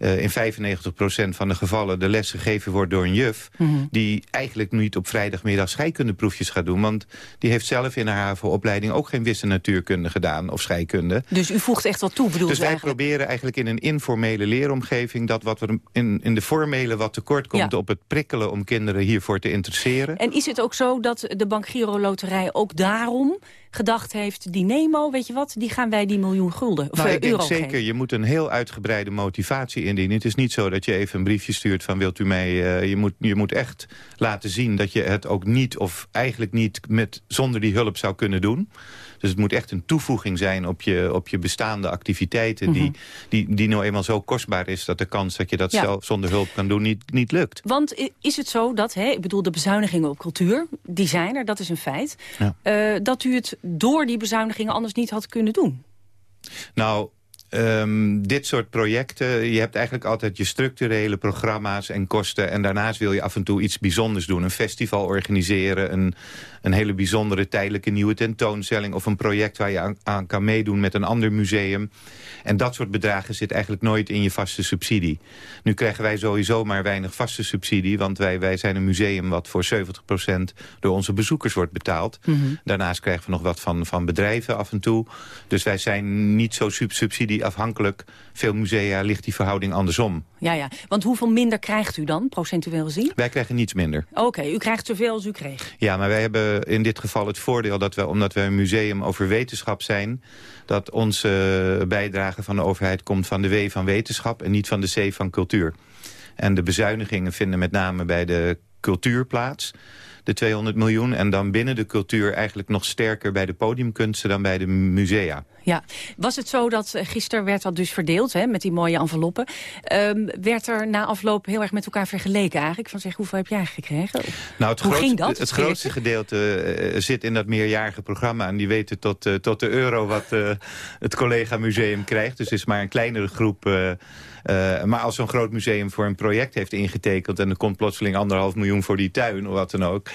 Uh, in 95% van de gevallen de les gegeven wordt door een juf... Mm -hmm. die eigenlijk niet op vrijdagmiddag scheikundeproefjes gaat doen. Want die heeft zelf in haar HAVO-opleiding ook geen wisse natuurkunde gedaan of scheikunde. Dus u voegt echt wat toe, bedoel Dus wij eigenlijk? proberen eigenlijk in een informele leeromgeving... dat wat er in, in de formele wat tekort komt... Ja. op het prikkelen om kinderen hiervoor te interesseren. En is het ook zo dat de Bank Giro Loterij ook daarom gedacht heeft... die Nemo, weet je wat, die gaan wij die miljoen gulden of Nou, eh, ik denk euro zeker, geven. je moet een heel uitgebreide motivatie indienen. Het is niet zo dat je even een briefje stuurt van wilt u mij... Uh, je, moet, je moet echt laten zien dat je het ook niet of eigenlijk niet met, zonder die hulp zou kunnen doen. Dus het moet echt een toevoeging zijn op je, op je bestaande activiteiten... Mhm. die, die, die nou eenmaal zo kostbaar is dat de kans dat je dat Ja. zelf zonder hulp kan doen niet, niet lukt. Want is het zo dat, hè, ik bedoel de bezuinigingen op cultuur, die zijn er, dat is een feit. Ja. eh, dat u het door die bezuinigingen anders niet had kunnen doen? Nou, ehm, dit soort projecten, je hebt eigenlijk altijd je structurele programma's en kosten. En daarnaast wil je af en toe iets bijzonders doen. Een festival organiseren, een, een hele bijzondere tijdelijke nieuwe tentoonstelling... of een project waar je aan, aan kan meedoen met een ander museum. En dat soort bedragen zit eigenlijk nooit in je vaste subsidie. Nu krijgen wij sowieso maar weinig vaste subsidie... want wij, wij zijn een museum wat voor 70% door onze bezoekers wordt betaald. Daarnaast krijgen we nog wat van, van bedrijven af en toe. Dus wij zijn niet zo sub subsidieafhankelijk. Veel musea ligt die verhouding andersom. Ja, ja. Want hoeveel minder krijgt u dan, procentueel gezien? Wij krijgen niets minder. Oké, u krijgt zoveel als u kreeg. Ja, maar wij hebben in dit geval het voordeel dat we, omdat wij een museum over wetenschap zijn, dat onze bijdrage van de overheid komt van de W van wetenschap en niet van de C van cultuur. En de bezuinigingen vinden met name bij de cultuur plaats, de 200 miljoen. En dan binnen de cultuur eigenlijk nog sterker bij de podiumkunsten dan bij de musea. Ja, was het zo dat eh, gisteren werd dat dus verdeeld hè, met die mooie enveloppen. Ehm, werd er na afloop heel erg met elkaar vergeleken eigenlijk? Van zeg, hoeveel heb jij gekregen? Nou, het, Hoe grootste, ging dat, het het grootste gedeelte eh, zit in dat meerjarige programma. En die weten tot, eh, tot de euro wat eh, het collega museum krijgt. Dus het is maar een kleinere groep. eh, eh, maar als zo'n groot museum voor een project heeft ingetekend... en er komt plotseling anderhalf miljoen voor die tuin of wat dan ook...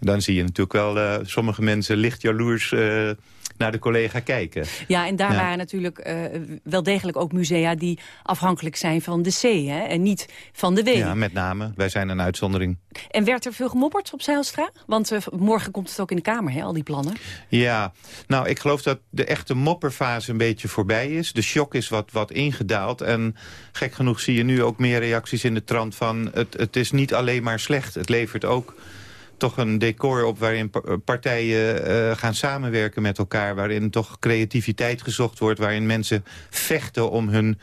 dan zie je natuurlijk wel eh, sommige mensen licht jaloers eh, naar de collega kijken. Ja, en daar Ja. waren natuurlijk eh, wel degelijk ook musea die afhankelijk zijn van de C hè, en niet van de W. Ja, met name. Wij zijn een uitzondering. En werd er veel gemopperd op Zijlstra? Want eh, morgen komt het ook in de Kamer, hè, al die plannen. Ja, nou, ik geloof dat de echte mopperfase een beetje voorbij is. De shock is wat, wat ingedaald. En gek genoeg zie je nu ook meer reacties in de trant van... het, het is niet alleen maar slecht. Het levert ook toch een decor op waarin pa- partijen eh, gaan samenwerken met elkaar. Waarin toch creativiteit gezocht wordt. Waarin mensen vechten om hun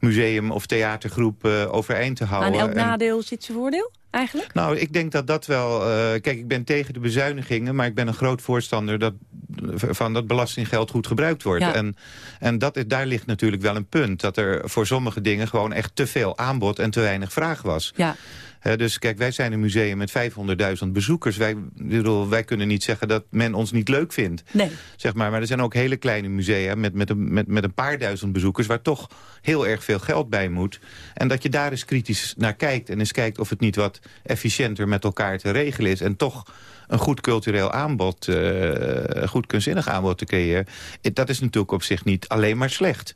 museum of theatergroep eh, overeind te houden. Aan elk En- nadeel zit zijn voordeel, eigenlijk? nou, ik denk dat dat wel... eh, kijk, ik ben tegen de bezuinigingen... maar ik ben een groot voorstander dat, van dat belastinggeld goed gebruikt wordt. Ja. En, en dat is, daar ligt natuurlijk wel een punt. Dat er voor sommige dingen gewoon echt te veel aanbod... en te weinig vraag was. Ja. Dus kijk, wij zijn een museum met 500.000 bezoekers. Wij, bedoel, wij kunnen niet zeggen dat men ons niet leuk vindt. Nee. Zeg maar. maar er zijn ook hele kleine musea met, met, een, met, met een paar duizend bezoekers... waar toch heel erg veel geld bij moet. En dat je daar eens kritisch naar kijkt. En eens kijkt of het niet wat efficiënter met elkaar te regelen is. En toch een goed cultureel aanbod, eh, een goed kunstzinnig aanbod te creëren. Eh, Dat is natuurlijk op zich niet alleen maar slecht.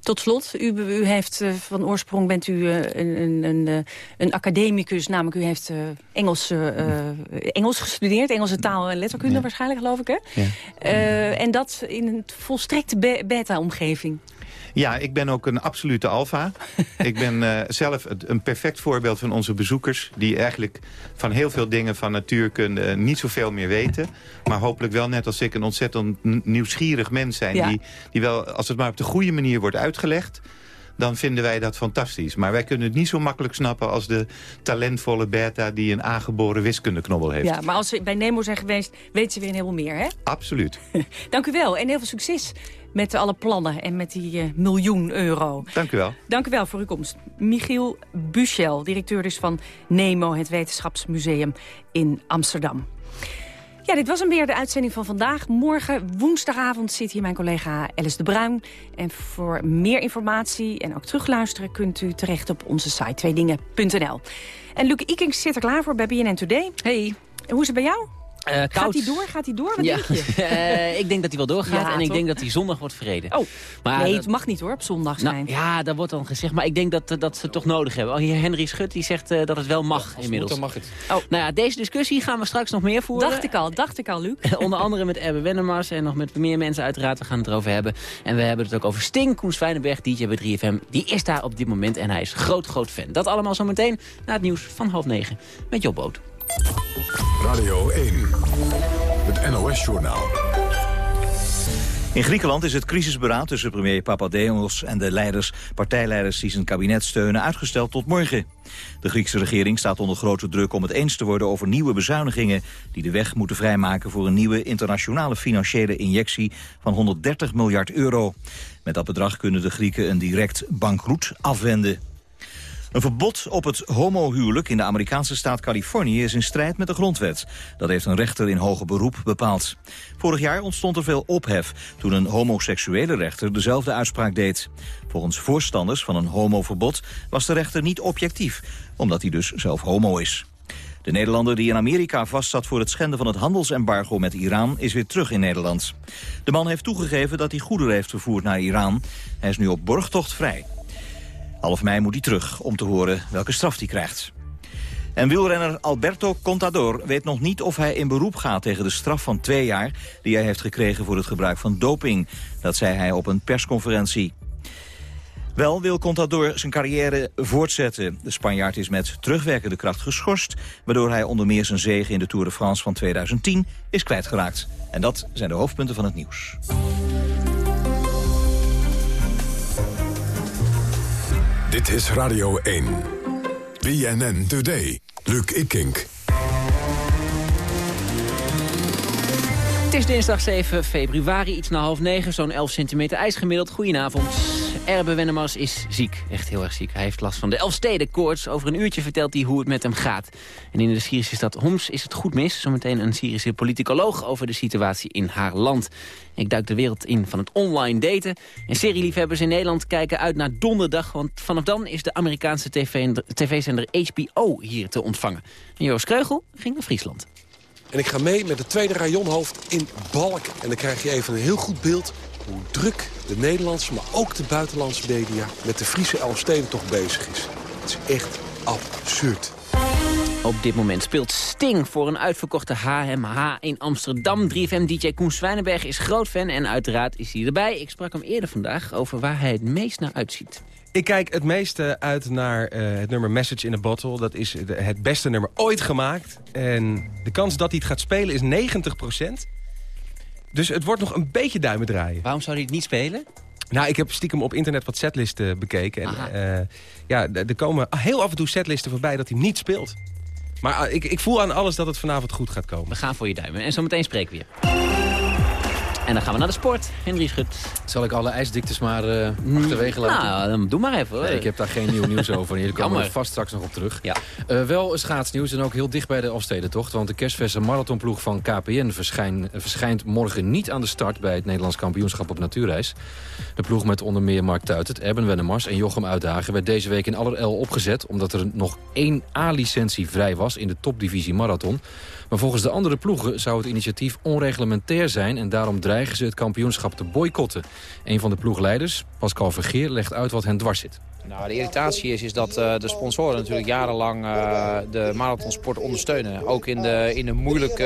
Tot slot, u, u heeft eh, van oorsprong bent u een, een, een, een academicus, namelijk u heeft Engels, Engels gestudeerd, Engelse taal en letterkunde waarschijnlijk, geloof ik, hè? Ja. En dat in een volstrekte be- beta-omgeving. Ja, ik ben ook een absolute alfa. [LAUGHS] ik ben uh, zelf een perfect voorbeeld van onze bezoekers... die eigenlijk van heel veel dingen van natuurkunde niet zoveel meer weten. Maar hopelijk wel net als ik een ontzettend nieuwsgierig mens zijn... Ja. Die, die wel, als het maar op de goede manier wordt uitgelegd dan vinden wij dat fantastisch. Maar wij kunnen het niet zo makkelijk snappen als de talentvolle Bertha... die een aangeboren wiskundeknobbel heeft. Ja, maar als ze bij Nemo zijn geweest, weten ze weer een heleboel meer, hè? Absoluut. [LAUGHS] Dank u wel en heel veel succes met alle plannen en met die uh, miljoen euro. Dank u wel. Dank u wel voor uw komst. Michiel Buchel, directeur dus van NEMO, het Wetenschapsmuseum in Amsterdam. Ja, dit was hem weer, de uitzending van vandaag. Morgen, woensdagavond, zit hier mijn collega Alice de Bruin. En voor meer informatie en ook terugluisteren... kunt u terecht op onze site tweedingen.nl. En Luc Ikings zit er klaar voor bij BNN Today. Hey. Hoe is het bij jou? Uh, Gaat hij door? Gaat hij door? Wat denk je? uh, [LAUGHS] ik denk dat hij wel doorgaat ja, en ik denk dat hij zondag wordt verreden. Oh, maar nee, het mag niet hoor, op zondag zijn. Nou, ja, dat wordt dan gezegd, maar ik denk dat, dat ze het toch nodig hebben. Oh, hier Henry Schut die zegt uh, dat het wel mag ja, inmiddels. dan mag het. Oh. Nou ja, deze discussie gaan we straks nog meer voeren. Dacht ik al, dacht ik al, Luc. [LAUGHS] Onder andere met Erbe Wennemars en nog met meer mensen uiteraard. We gaan het erover hebben. En we hebben het ook over Sting, Koens Fijnenberg, DJ bij 3FM. Die is daar op dit moment en hij is groot, groot fan. Dat allemaal zometeen na het nieuws van half negen met Job Boot. Radio 1. Het NOS-journaal. In Griekenland is het crisisberaad tussen premier Papademos en de leiders, partijleiders die zijn kabinet steunen uitgesteld tot morgen. De Griekse regering staat onder grote druk om het eens te worden over nieuwe bezuinigingen die de weg moeten vrijmaken voor een nieuwe internationale financiële injectie van 130 miljard euro. Met dat bedrag kunnen de Grieken een direct bankroet afwenden. Een verbod op het homohuwelijk in de Amerikaanse staat Californië is in strijd met de grondwet. Dat heeft een rechter in hoger beroep bepaald. Vorig jaar ontstond er veel ophef toen een homoseksuele rechter dezelfde uitspraak deed. Volgens voorstanders van een homoverbod was de rechter niet objectief, omdat hij dus zelf homo is. De Nederlander die in Amerika vastzat voor het schenden van het handelsembargo met Iran is weer terug in Nederland. De man heeft toegegeven dat hij goederen heeft vervoerd naar Iran. Hij is nu op borgtocht vrij. Half mei moet hij terug om te horen welke straf hij krijgt. En wielrenner Alberto Contador weet nog niet of hij in beroep gaat tegen de straf van twee jaar die hij heeft gekregen voor het gebruik van doping. Dat zei hij op een persconferentie. Wel wil Contador zijn carrière voortzetten. De Spanjaard is met terugwerkende kracht geschorst... waardoor hij onder meer zijn zege in de Tour de France van 2010 is kwijtgeraakt. En dat zijn de hoofdpunten van het nieuws. Dit is Radio 1. BNN Today. Luc Ikink. Het is dinsdag 7 februari, iets na half negen, zo'n 11 centimeter ijs gemiddeld. Goedenavond. Erbe Wennemars is ziek, echt heel erg ziek. Hij heeft last van de Elfstedenkoorts. Over een uurtje vertelt hij hoe het met hem gaat. En in de Syrische stad Homs is het goed mis. Zometeen een Syrische politicoloog over de situatie in haar land. Ik duik de wereld in van het online daten. En serieliefhebbers in Nederland kijken uit naar donderdag... want vanaf dan is de Amerikaanse tv-zender HBO hier te ontvangen. En Joost Kreugel ging naar Friesland. En ik ga mee met het tweede rajonhoofd in Balk. En dan krijg je even een heel goed beeld hoe druk de Nederlandse, maar ook de buitenlandse media... met de Friese Elfsteden toch bezig is. Het is echt absurd. Op dit moment speelt Sting voor een uitverkochte HMH in Amsterdam. 3FM-dj Koen Zwijnenberg is groot fan en uiteraard is hij erbij. Ik sprak hem eerder vandaag over waar hij het meest naar uitziet. Ik kijk het meeste uit naar uh, het nummer Message in a Bottle. Dat is de, het beste nummer ooit gemaakt. En de kans dat hij het gaat spelen is 90 Dus het wordt nog een beetje duimen draaien. Waarom zou hij het niet spelen? Nou, ik heb stiekem op internet wat setlisten bekeken. En, uh, ja, er komen heel af en toe setlisten voorbij dat hij niet speelt. Maar uh, ik, ik voel aan alles dat het vanavond goed gaat komen. We gaan voor je duimen. En zometeen spreken we weer. En dan gaan we naar de sport. Henry Schut. Zal ik alle ijsdiktes maar uh, achterwege laten? Nou, dan doe maar even. Hoor. Nee, ik heb daar geen nieuw nieuws over. Hier komen we vast straks nog op terug. Ja. Uh, wel schaatsnieuws en ook heel dicht bij de Elfstedentocht. Want de kerstverse marathonploeg van KPN verschijn, verschijnt morgen niet aan de start... bij het Nederlands kampioenschap op natuurreis. De ploeg met onder meer Mark Tuitert, Erben Wennemars en Jochem Uitdagen... werd deze week in allerijl opgezet... omdat er nog één A-licentie vrij was in de topdivisie marathon... Maar volgens de andere ploegen zou het initiatief onreglementair zijn... en daarom dreigen ze het kampioenschap te boycotten. Een van de ploegleiders, Pascal Vergeer, legt uit wat hen dwars zit. Nou, de irritatie is, is dat uh, de sponsoren natuurlijk jarenlang uh, de marathonsport ondersteunen. Ook in de, in de moeilijke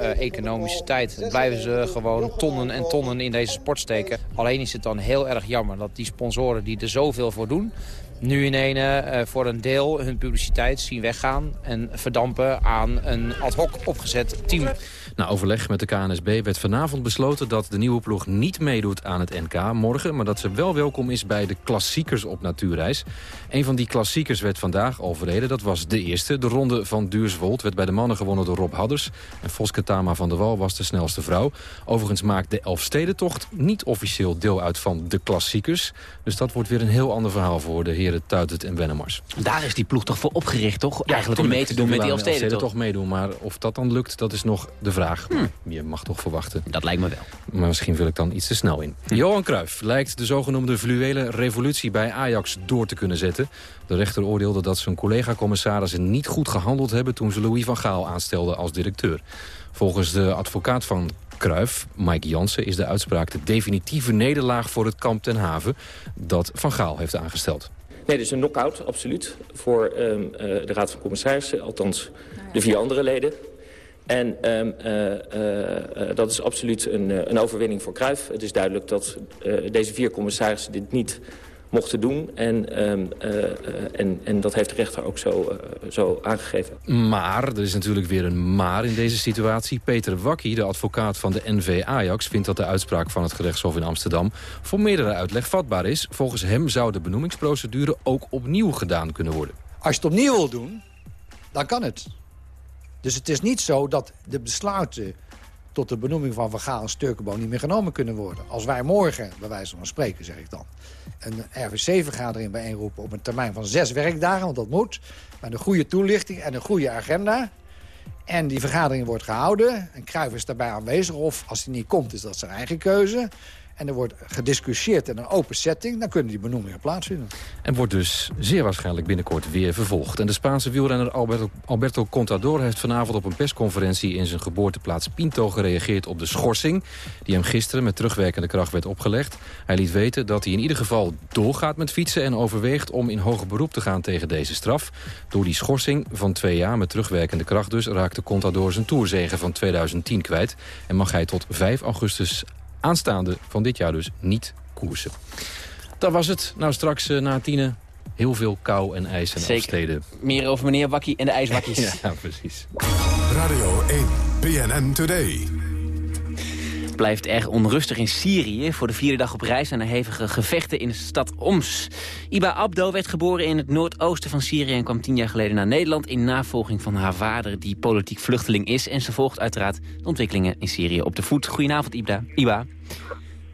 uh, economische tijd blijven ze gewoon tonnen en tonnen in deze sport steken. Alleen is het dan heel erg jammer dat die sponsoren die er zoveel voor doen nu in ene voor een deel hun publiciteit zien weggaan... en verdampen aan een ad hoc opgezet team. Na overleg met de KNSB werd vanavond besloten dat de nieuwe ploeg niet meedoet aan het NK morgen... maar dat ze wel welkom is bij de klassiekers op natuurreis. Een van die klassiekers werd vandaag al verreden. Dat was de eerste. De ronde van Duurswold werd bij de mannen gewonnen door Rob Hadders. En Voske Tama van der Wal was de snelste vrouw. Overigens maakt de Elfstedentocht niet officieel deel uit van de klassiekers. Dus dat wordt weer een heel ander verhaal voor de heren Tuitert en Wennemars. Daar is die ploeg toch voor opgericht, toch? Eigenlijk om mee te doen met die Elfstedentocht. toch meedoen, maar of dat dan lukt, dat is nog de vraag. Hm. Je mag toch verwachten. Dat lijkt me wel. Maar misschien wil ik dan iets te snel in. Hm. Johan Cruijff lijkt de zogenoemde fluwele revolutie bij Ajax door te kunnen zetten. De rechter oordeelde dat zijn collega-commissarissen niet goed gehandeld hebben... toen ze Louis van Gaal aanstelden als directeur. Volgens de advocaat van Cruijff, Mike Jansen, is de uitspraak de definitieve nederlaag voor het kamp ten haven dat Van Gaal heeft aangesteld. Nee, dus een knock-out, absoluut, voor um, uh, de Raad van Commissarissen. Althans, de vier andere leden. En um, uh, uh, dat is absoluut een, een overwinning voor Cruijff. Het is duidelijk dat deze vier commissarissen dit niet mochten doen. En, um, en, en dat heeft de rechter ook zo, zo aangegeven. Maar, er is natuurlijk weer een maar in deze situatie. Peter Wakkie, de advocaat van de NV Ajax... vindt dat de uitspraak van het gerechtshof in Amsterdam... voor meerdere uitleg vatbaar is. Volgens hem zou de benoemingsprocedure ook opnieuw gedaan kunnen worden. Als je het opnieuw wil doen, dan kan het. Dus het is niet zo dat de besluiten tot de benoeming van Van Gaal en Sturkenboom niet meer genomen kunnen worden. Als wij morgen, bij wijze van spreken zeg ik dan, een RVC-vergadering bijeenroepen op een termijn van zes werkdagen, want dat moet, met een goede toelichting en een goede agenda. En die vergadering wordt gehouden en Cruijff is daarbij aanwezig. Of als hij niet komt, is dat zijn eigen keuze en er wordt gediscussieerd in een open setting... dan kunnen die benoemingen plaatsvinden. En wordt dus zeer waarschijnlijk binnenkort weer vervolgd. En de Spaanse wielrenner Alberto, Contador heeft vanavond op een persconferentie... in zijn geboorteplaats Pinto gereageerd op de schorsing... die hem gisteren met terugwerkende kracht werd opgelegd. Hij liet weten dat hij in ieder geval doorgaat met fietsen... en overweegt om in hoger beroep te gaan tegen deze straf. Door die schorsing van twee jaar met terugwerkende kracht dus... raakte Contador zijn toerzegen van 2010 kwijt... en mag hij tot 5 augustus aanstaande van dit jaar dus niet koersen. Dat was het. Nou, straks uh, na tienen heel veel kou en ijs en Zeker. afsteden. Meer over meneer Wakkie en de ijswakkies. [LAUGHS] ja, precies. Radio 1, PNN Today blijft erg onrustig in Syrië. Voor de vierde dag op reis zijn er hevige gevechten in de stad Oms. Iba Abdo werd geboren in het noordoosten van Syrië... en kwam tien jaar geleden naar Nederland... in navolging van haar vader, die politiek vluchteling is. En ze volgt uiteraard de ontwikkelingen in Syrië op de voet. Goedenavond, Iba. Iba.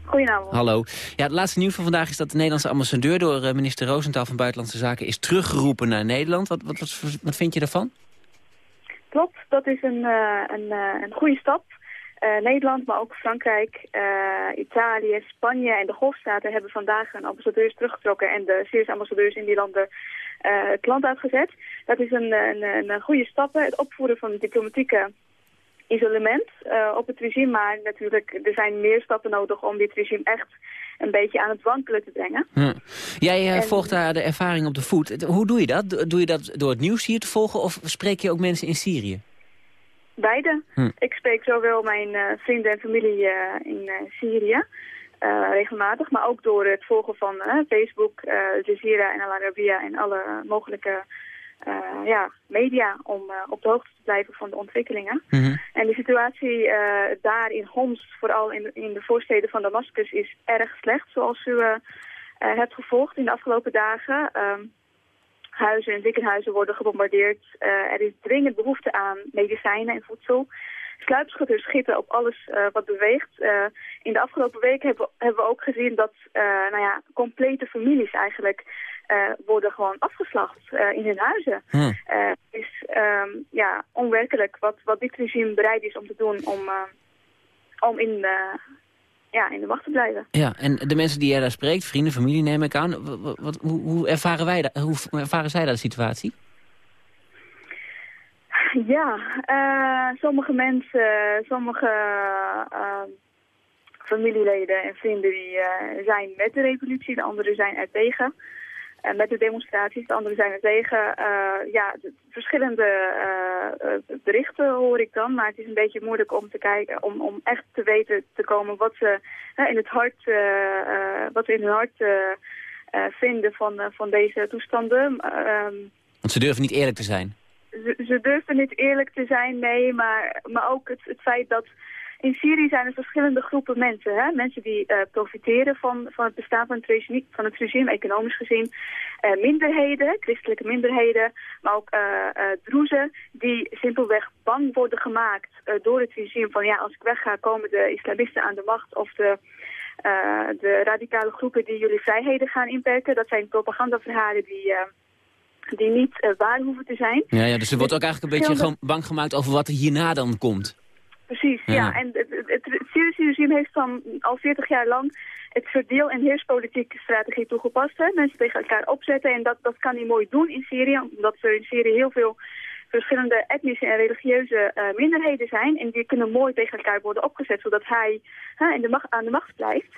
Goedenavond. Hallo. Ja, het laatste nieuws van vandaag is dat de Nederlandse ambassadeur... door eh, minister Roosentaal van Buitenlandse Zaken is teruggeroepen naar Nederland. Wat, wat, wat, wat vind je daarvan? Klopt, dat is een, uh, een, uh, een goede stap. Uh, Nederland, maar ook Frankrijk, uh, Italië, Spanje en de Golfstaten hebben vandaag hun ambassadeurs teruggetrokken en de Syrische ambassadeurs in die landen uh, het land uitgezet. Dat is een, een, een goede stap, het opvoeren van diplomatieke isolement op het regime, maar natuurlijk er zijn meer stappen nodig om dit regime echt een beetje aan het wankelen te brengen. Hm. Jij volgt daar de ervaring op de voet. Hoe doe je dat? Doe je dat door het nieuws hier te volgen of spreek je ook mensen in Syrië? Beide. Hm. Ik spreek zowel mijn uh, vrienden en familie uh, in uh, Syrië regelmatig, maar ook door het volgen van Facebook, Jazeera en Al Arabiya en alle mogelijke ja, media om op de hoogte te blijven van de ontwikkelingen. -hmm. En de situatie daar in Homs, vooral in, in de voorsteden van Damascus, is erg slecht, zoals u hebt gevolgd in de afgelopen dagen. Um, Huizen en ziekenhuizen worden gebombardeerd. Uh, er is dringend behoefte aan medicijnen en voedsel. Sluipschutters schieten op alles uh, wat beweegt. Uh, in de afgelopen weken hebben, hebben we ook gezien dat nou ja, complete families eigenlijk worden gewoon afgeslacht in hun huizen. Hmm. Het is um, ja, onwerkelijk wat, wat dit regime bereid is om te doen om, om in ja, in de wacht te blijven. Ja, en de mensen die jij daar spreekt, vrienden, familie neem ik aan, wat, wat, hoe, hoe, ervaren wij dat, hoe ervaren zij dat de situatie? Ja, uh, sommige mensen, sommige uh, familieleden en vrienden die uh, zijn met de revolutie, de anderen zijn er tegen. Uh, met de demonstraties. De anderen zijn er tegen. ja, verschillende berichten hoor ik dan. Maar het is een beetje moeilijk om te kijken, om, om echt te weten te komen wat ze in het hart, wat ze in hun hart vinden van, van deze toestanden. Um, Want ze durven niet eerlijk te zijn. Ze, ze durven niet eerlijk te zijn, nee, maar, maar ook het, het feit dat in Syrië zijn er verschillende groepen mensen. Hè? Mensen die uh, profiteren van, van het bestaan van het regime, van het regime economisch gezien. Uh, minderheden, christelijke minderheden, maar ook uh, droezen die simpelweg bang worden gemaakt door het regime. Van ja, als ik wegga komen de islamisten aan de macht of de, de radicale groepen die jullie vrijheden gaan inperken. Dat zijn propagandaverhalen die die niet waar hoeven te zijn. Ja, ja dus er wordt ook eigenlijk een beetje bang gemaakt over wat er hierna dan komt. Precies, ja. En het, het, het Syrische regime heeft dan al 40 jaar lang het verdeel- en heerspolitiek strategie toegepast. Hè? Mensen tegen elkaar opzetten en dat, dat kan hij mooi doen in Syrië. Omdat er in Syrië heel veel verschillende etnische en religieuze uh, minderheden zijn. En die kunnen mooi tegen elkaar worden opgezet, zodat hij in de macht, aan de macht blijft.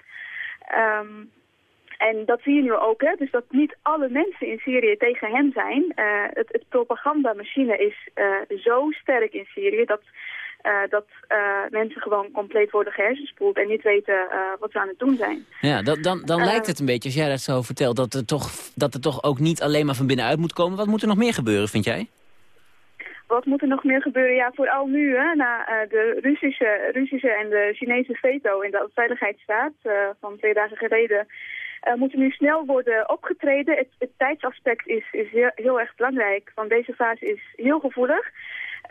Um, en dat zie je nu ook, hè? dus dat niet alle mensen in Syrië tegen hem zijn. Uh, het, het propagandamachine is uh, zo sterk in Syrië dat uh, dat uh, mensen gewoon compleet worden gehersenspoeld en niet weten uh, wat ze aan het doen zijn. Ja, dan, dan, dan lijkt het een beetje, als jij dat zo vertelt, dat er, toch, dat er toch ook niet alleen maar van binnenuit moet komen. Wat moet er nog meer gebeuren, vind jij? Wat moet er nog meer gebeuren? Ja, vooral nu, hè, na de Russische, Russische en de Chinese veto in de Veiligheidsraad van twee dagen geleden... Uh, moet er nu snel worden opgetreden. Het, het tijdsaspect is, is heel, heel, erg belangrijk, want deze fase is heel gevoelig.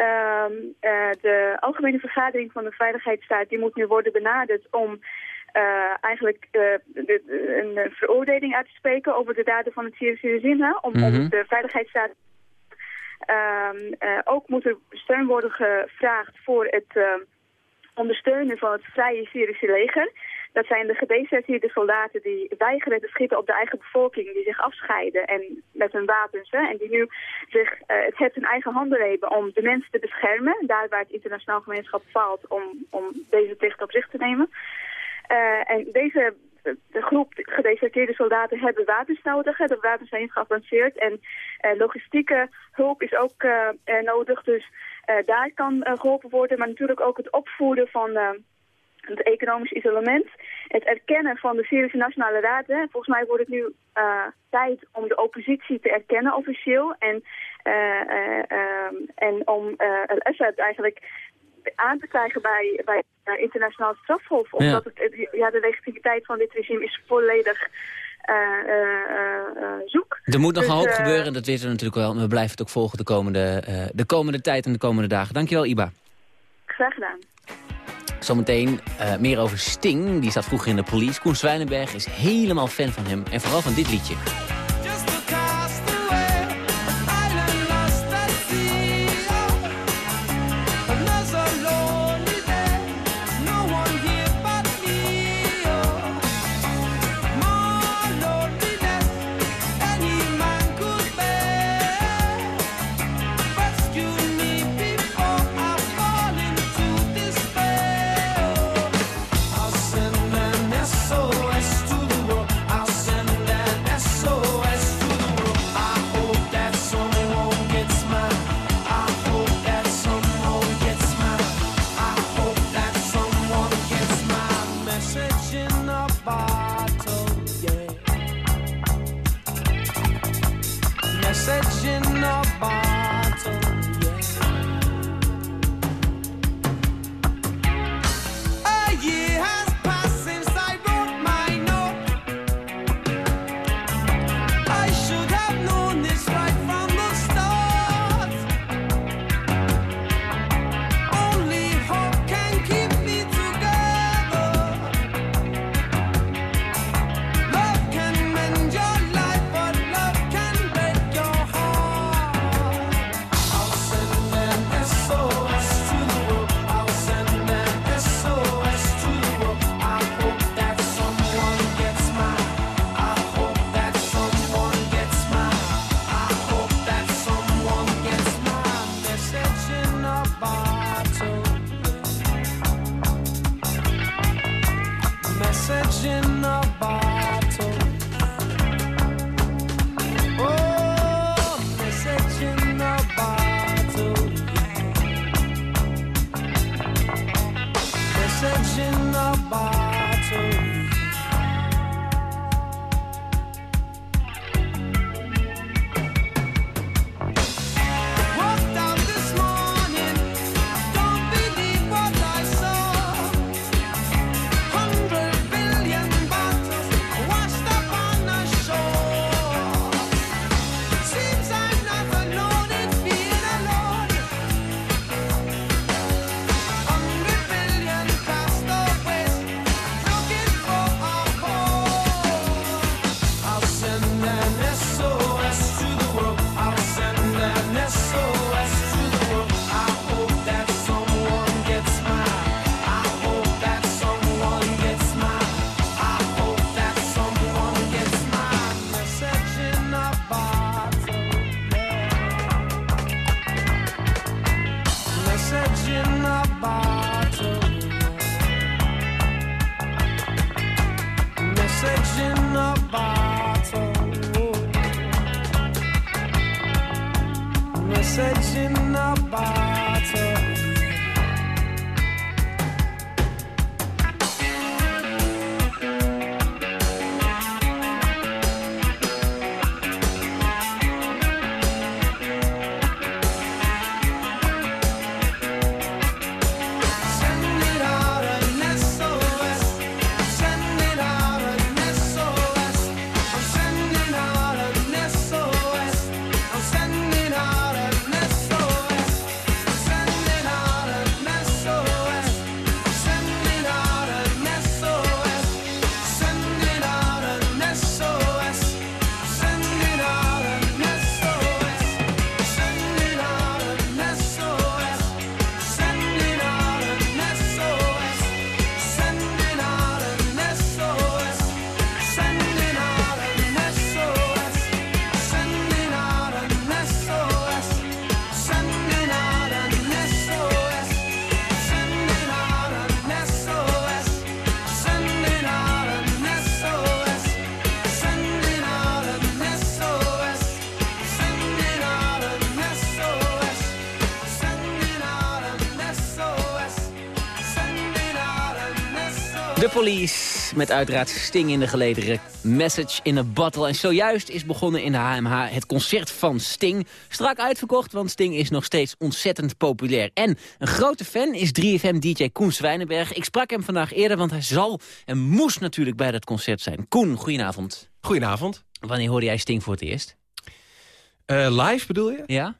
Uh, uh, de algemene vergadering van de Veiligheidsstaat die moet nu worden benaderd om uh, eigenlijk de, de, een veroordeling uit te spreken over de daden van het Syrische regime. Om, mm -hmm. om de Veiligheidsstaat ehm, ook moet er steun worden gevraagd voor het ondersteunen van het vrije Syrische leger. Dat zijn de gedeserteerde soldaten die weigeren te schieten op de eigen bevolking. Die zich afscheiden en met hun wapens. Hè, en die nu zich uh, het het in eigen handen hebben om de mensen te beschermen. Daar waar het internationaal gemeenschap faalt om, om deze plicht op zich te nemen. Uh, en deze de groep gedeserteerde soldaten hebben wapens nodig. De wapens zijn geavanceerd en logistieke hulp is ook nodig. Dus daar kan geholpen worden. Maar natuurlijk ook het opvoeden van het economisch isolement, het erkennen van de Syrische Nationale Raad. Hè. Volgens mij wordt het nu uh, tijd om de oppositie te erkennen officieel. En, uh, uh, en om al-Assad eigenlijk aan te krijgen bij, bij het internationaal strafhof. Omdat het, ja, de legitimiteit van dit regime is volledig uh, uh, zoek. Er moet nog dus, een hoop gebeuren, dat weten we natuurlijk wel. We blijven het ook volgen de komende, de komende tijd en de komende dagen. Dankjewel, Iba. Graag gedaan. Zometeen uh, meer over Sting. Die staat vroeger in de police. Koen Zwijnenberg is helemaal fan van hem. En vooral van dit liedje. Police, met uiteraard Sting in de gelederen. Message in a Bottle. En zojuist is begonnen in de HMH het concert van Sting. Strak uitverkocht, want Sting is nog steeds ontzettend populair. En een grote fan is 3FM-dj Koen Zwijnenberg. Ik sprak hem vandaag eerder, want hij zal en moest natuurlijk bij dat concert zijn. Koen, goedenavond. Goedenavond. Wanneer hoorde jij Sting voor het eerst? Eh, live bedoel je? Ja.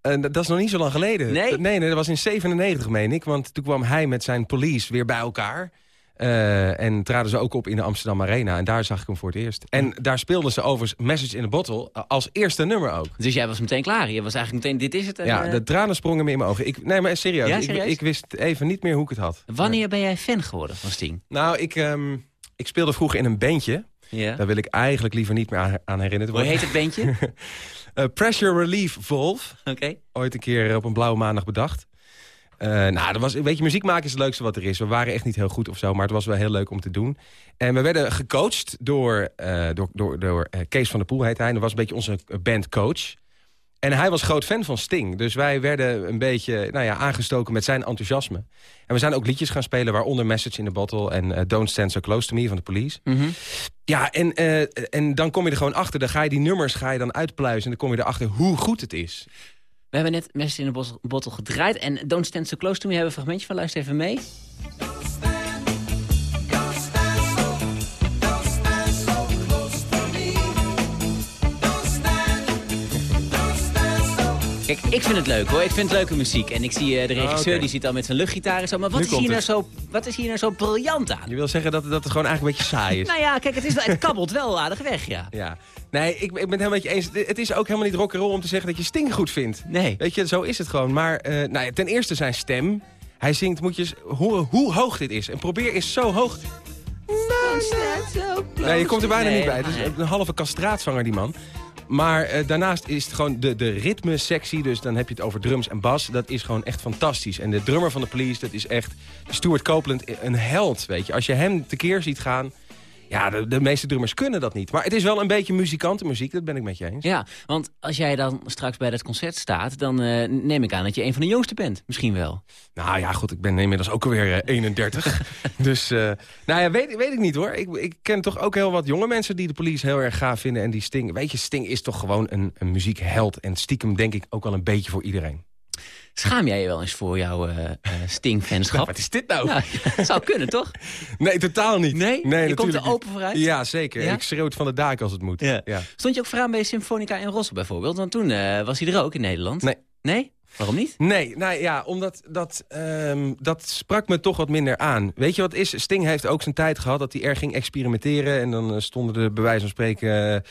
En dat is nog niet zo lang geleden. Nee? Nee, nee, dat was in 97, meen ik. Want toen kwam hij met zijn police weer bij elkaar. Eh, en traden ze ook op in de Amsterdam Arena. En daar zag ik hem voor het eerst. En daar speelden ze overigens Message in a Bottle eh, als eerste nummer ook. Dus jij was meteen klaar. Je was eigenlijk meteen, dit is het. En, ja, eh, de tranen sprongen me in mijn ogen. Ik, nee, maar serieus. Ja, ik- serieus? Ik, wist even niet meer hoe ik het had. Wanneer ben jij fan geworden van Sting? Nou, ik, ehm, ik speelde vroeger in een bandje. Ja. Daar wil ik eigenlijk liever niet meer aan, herinnerd Hoe worden. heet het bandje? [LAUGHS] Pressure Relief Volve. Oké. Ooit een keer op een blauwe maandag bedacht. Eh, nou, dat was, weet je, muziek maken is het leukste wat er is. We waren echt niet heel goed of zo, maar het was wel heel leuk om te doen. En we werden gecoacht door, eh, door, door, door eh, Kees van der Poel, heet hij. Dat was een beetje onze bandcoach. En hij was groot fan van Sting. Dus wij werden een beetje nou ja, aangestoken met zijn enthousiasme. En we zijn ook liedjes gaan spelen, waaronder Message in the Bottle... en Don't Stand So Close To Me van de Police. Ja, en, en dan kom je er gewoon achter. Dan ga je die nummers ga je dan uitpluizen... en dan kom je erachter hoe goed het is. We hebben net Message in a Bottle- gedraaid. En Don't Stand So Close To Me hebben een fragmentje van. Luister even mee. Kijk, ik vind het leuk hoor. Ik vind het leuke muziek. En ik zie eh, de regisseur, Ah, oké. die zit al met zijn luchtgitaar en zo. Maar wat, Nu is hier, nou zo, wat is hier nou zo briljant aan? Je wil zeggen dat, dat het gewoon eigenlijk een beetje saai is. [LAUGHS] Nou ja, kijk, het, is wel, het kabbelt wel aardig weg, ja. Ja. Nee, ik, ik ben het helemaal met je eens. Het is ook helemaal niet rock'n'roll om te zeggen dat je Sting goed vindt. Nee. Weet je, zo is het gewoon. Maar eh, nou ja, ten eerste zijn stem. Hij zingt, moet je eens horen hoe hoog dit is. En probeer eens zo hoog... Nee, je komt er bijna Nee, niet bij. Het is een halve kastraatzanger, die man. Maar eh, daarnaast is het gewoon de, de ritme-sectie. Dus dan heb je het over drums en bas. Dat is gewoon echt fantastisch. En de drummer van de Police, dat is echt... Stuart Copeland, een held, weet je. Als je hem tekeer ziet gaan... Ja, de, de meeste drummers kunnen dat niet. Maar het is wel een beetje muzikantenmuziek, dat ben ik met je eens. Ja, want als jij dan straks bij dat concert staat... dan eh, neem ik aan dat je een van de jongsten bent. Misschien wel. Nou ja, goed, ik ben inmiddels ook alweer eh, 31. [LAUGHS] dus, eh, nou ja, weet, weet ik niet hoor. Ik, ik ken toch ook heel wat jonge mensen die de police heel erg gaaf vinden. En die Sting, weet je, Sting is toch gewoon een, een muziekheld. En stiekem denk ik ook wel een beetje voor iedereen. Schaam jij je wel eens voor jouw eh eh, Sting-fanschap? Wat is dit nou? Nou, zou kunnen, toch? Nee, totaal niet. Nee? nee Je komt er open vooruit? Ja, zeker. Ja? Ik schreeuw het van de daken als het moet. Ja. Stond je ook vooraan bij Symfonica in Rossel bijvoorbeeld? Want toen eh, was hij er ook in Nederland. Nee. Nee? Waarom niet? Nee, nou ja, omdat dat, ehm, dat sprak me toch wat minder aan. Weet je wat is? Sting heeft ook zijn tijd gehad dat hij erg ging experimenteren. En dan stonden er bij wijze van spreken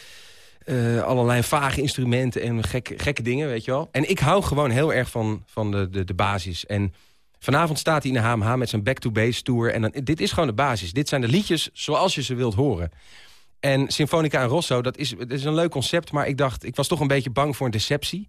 eh, allerlei vage instrumenten en gekke, gekke dingen, weet je wel. En ik hou gewoon heel erg van, van de, de, de basis. En vanavond staat hij in de HMH met zijn Back to Base tour. En dan, dit is gewoon de basis. Dit zijn de liedjes zoals je ze wilt horen. En Symfonica en Rosso, dat is, dat is een leuk concept. Maar ik dacht, ik was toch een beetje bang voor een deceptie.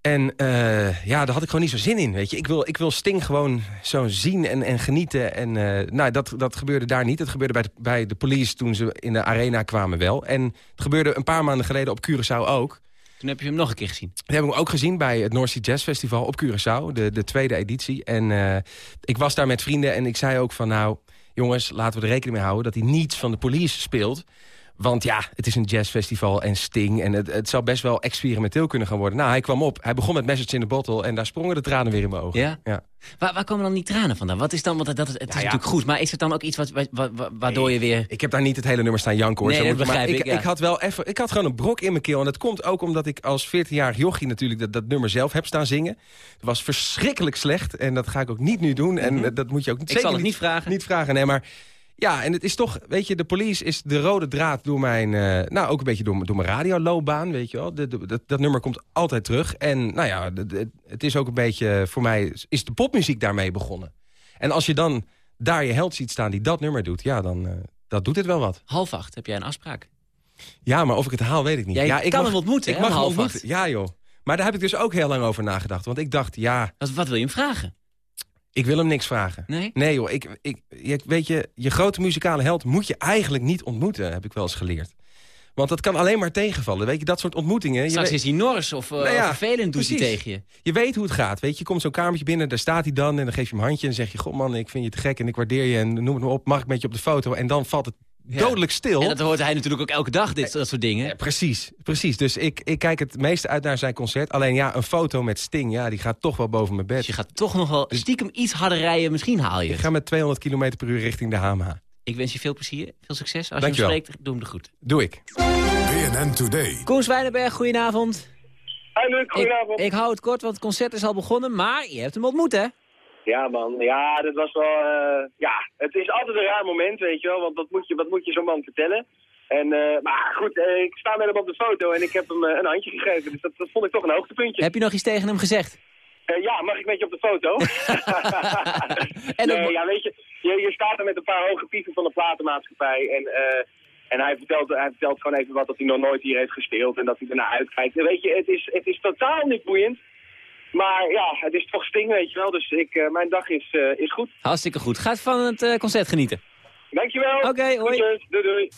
En eh, ja, daar had ik gewoon niet zo zin in, weet je. Ik wil, ik wil Sting gewoon zo zien en, en genieten. En eh, nou, dat, dat gebeurde daar niet. Het gebeurde bij de, bij de police toen ze in de arena kwamen wel. En het gebeurde een paar maanden geleden op Curaçao ook. Toen heb je hem nog een keer gezien. Dat hebben we ook gezien bij het North Sea Jazz Festival op Curaçao. De, de tweede editie. En eh, ik was daar met vrienden en ik zei ook van... nou, jongens, laten we er rekening mee houden... dat hij niets van de police speelt... Want ja, het is een jazzfestival en Sting. En het, het zou best wel experimenteel kunnen gaan worden. Nou, hij kwam op. Hij begon met Message in the Bottle. En daar sprongen de tranen weer in mijn ogen. Ja? ja. Waar, waar komen dan die tranen vandaan? Wat is dan, want dat, het is natuurlijk goed. Maar is het dan ook iets wat, waardoor je weer... Ik heb daar niet het hele nummer staan janken hoor. Nee, dat moet- maar begrijp ik, ik had wel even, ik had gewoon een brok in mijn keel. En dat komt ook omdat ik als 14-jarig jochie natuurlijk dat, dat nummer zelf heb staan zingen. Het was verschrikkelijk slecht. En dat ga ik ook niet nu doen. En eh, dat moet je ook Mhm. Ik zeker zal het niet vragen. Niet vragen, nee, maar... Ja, en het is toch, weet je, de police is de rode draad door mijn... eh, nou, ook een beetje door, mijn- door mijn radioloopbaan, weet je wel. De, de- dat, dat nummer komt altijd terug. En nou ja, de- het is ook een beetje, voor mij is de popmuziek daarmee begonnen. En als je dan daar je held ziet staan die dat nummer doet... ja, dan eh, dat doet het wel wat. Half acht heb jij een afspraak. Ja, maar of ik het haal, weet ik niet. Jij ja, ik kan mag, hem ontmoeten, Ik hè, mag half ontmoeten. Ja, joh. Maar daar heb ik dus ook heel lang over nagedacht. Want ik dacht, ja... Wat, wat wil je hem vragen? Ik wil hem niks vragen. Nee? Nee, joh. Ik, ik, je- weet je, je grote muzikale held moet je eigenlijk niet ontmoeten, heb ik wel eens geleerd. Want dat kan alleen maar tegenvallen. Weet je, dat soort ontmoetingen... je Straks weet- is hij nors of, eh, Nou ja, of vervelend doet hij tegen je. Je weet hoe het gaat. Weet je, je komt zo'n kamertje binnen, daar staat hij dan... en dan geef je hem een handje en zeg je... goh man, ik vind je te gek en ik waardeer je en noem het maar op. Mag ik met je op de foto? En dan valt het dodelijk stil. En dat hoort hij natuurlijk ook elke dag, dit, dat soort dingen. Precies, precies. Dus ik, ik kijk het meeste uit naar zijn concert. Alleen ja, een foto met Sting, ja, die gaat toch wel boven mijn bed. Dus je gaat toch nog wel stiekem iets harder rijden. Misschien haal je Ik ga met 200 km per uur richting de HMH. Ik wens je veel plezier, veel succes. Als Dankjewel. je hem spreekt, doe hem de goed. Doe ik. BNN Today. Koen Zwijnenberg, goedenavond. Hi Luc, goedenavond. Ik, ik hou het kort, want het concert is al begonnen. Maar je hebt hem ontmoet, hè? Ja man, ja, dat was wel, eh, ja, het is altijd een raar moment, weet je wel, want wat moet je, wat moet je zo'n man vertellen? En, eh, maar goed, eh, ik sta met hem op de foto en ik heb hem een handje gegeven, dus dat, dat vond ik toch een hoogtepuntje. Heb je nog iets tegen hem gezegd? Ja, mag ik met je op de foto? [LAUGHS] [LAUGHS] nee, ja, weet je, je, je staat er met een paar hoge pieven van de platenmaatschappij en, en hij, vertelt, hij vertelt gewoon even wat dat hij nog nooit hier heeft gespeeld en dat hij ernaar uitkijkt. En weet je, het is, het is totaal niet boeiend, maar ja, het is toch Sting, weet je wel, dus ik, eh, mijn dag is, eh, is goed. Hartstikke goed. Gaat van het eh, concert genieten. Dankjewel. Oké, hoi. Doei doei.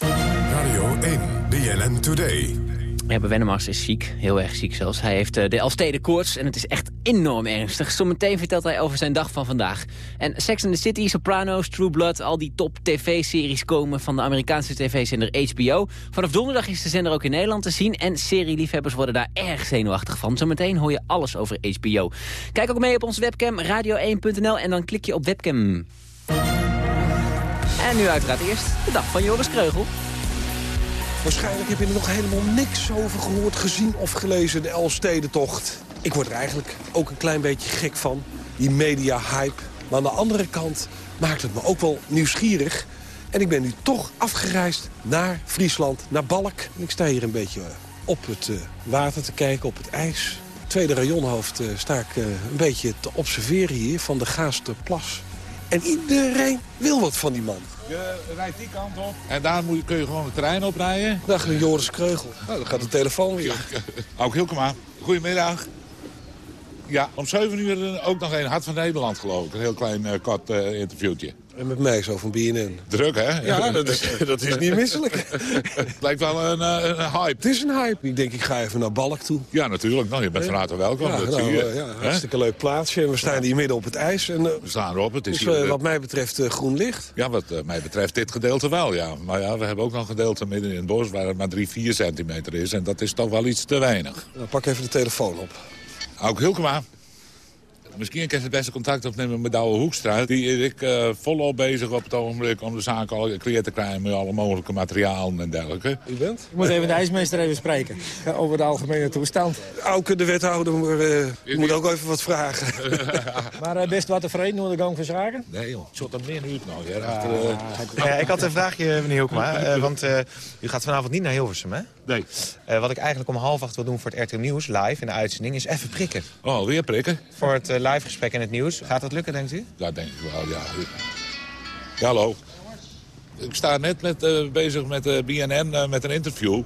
Radio 1, BNN Today. Ja, Wennemars is ziek, heel erg ziek zelfs. Hij heeft eh, de Elfstedenkoorts en het is echt enorm ernstig. Zometeen vertelt hij over zijn dag van vandaag. En Sex and the City, Sopranos, True Blood... al die top tv-series komen van de Amerikaanse tv-zender HBO. Vanaf donderdag is de zender ook in Nederland te zien... en serieliefhebbers worden daar erg zenuwachtig van. Zometeen hoor je alles over HBO. Kijk ook mee op onze webcam radio1.nl en dan klik je op webcam. En nu uiteraard eerst de dag van Joris Kreugel. Waarschijnlijk heb je er nog helemaal niks over gehoord, gezien of gelezen, de Elfstedentocht. Ik word er eigenlijk ook een klein beetje gek van, die media-hype. Maar aan de andere kant maakt het me ook wel nieuwsgierig. En ik ben nu toch afgereisd naar Friesland, naar Balk. En ik sta hier een beetje eh, op het eh, water te kijken, op het ijs. Tweede rayonhoofd eh, sta ik een beetje te observeren hier van de Gaasterplas. En iedereen wil wat van die man. Je rijdt die kant op en daar moet je, kun je gewoon het terrein oprijden. Dag Joris Kreugel. Nou, dan gaat de telefoon weer. Ook Hilkema, goedemiddag. Ja, om 7 uur ook nog een Hart van Nederland geloof ik. Een heel klein eh, kort eh, interviewtje. En met mij zo van BNN. Druk hè? Ja, [LAUGHS] dat is, dat is niet misselijk. [LAUGHS] Lijkt wel een, eh, een hype. Het is een hype. Ik denk, ik ga even naar Balk toe. Ja, natuurlijk. Nou, je bent van harte welkom. Ja, dat nou, zie je. eh, ja, hartstikke leuk plaatsje. En we staan hier midden op het ijs. En, eh, We staan erop. Het is dus hier, eh, eh, wat mij betreft eh, groen licht. Ja, wat eh, mij betreft dit gedeelte wel, ja. Maar ja, we hebben ook nog een gedeelte midden in het bos... waar het maar 3, 4 centimeter is. En dat is toch wel iets te weinig. Nou, pak even de telefoon op. Ook Hilkema. Misschien kan je het beste contact opnemen met Douwe Hoekstra. Die is ik eh, volop bezig op het ogenblik om de zaak al clear te krijgen... met alle mogelijke materialen en dergelijke. U bent? Ik moet even de ijsmeester even spreken over de algemene toestand. Auke, de wethouder, maar, eh, moet ook even wat vragen. [LAUGHS] Maar eh, best wat tevreden hoe de gang van zaken? Nee joh, het zat er meer nu nog. Hè, achter, eh, Ja, ik had een vraagje, meneer Hoekma. eh, [LAUGHS] want eh, u gaat vanavond niet naar Hilversum, hè? Nee. Eh, wat ik eigenlijk om half acht wil doen voor het RTL Nieuws, live in de uitzending, is even prikken. Oh, weer prikken? Voor het live gesprek in het nieuws. Gaat dat lukken, denkt u? Dat denk ik wel, ja. Ja, hallo. Ik sta net met, eh, bezig met eh, BNN, eh, met een interview.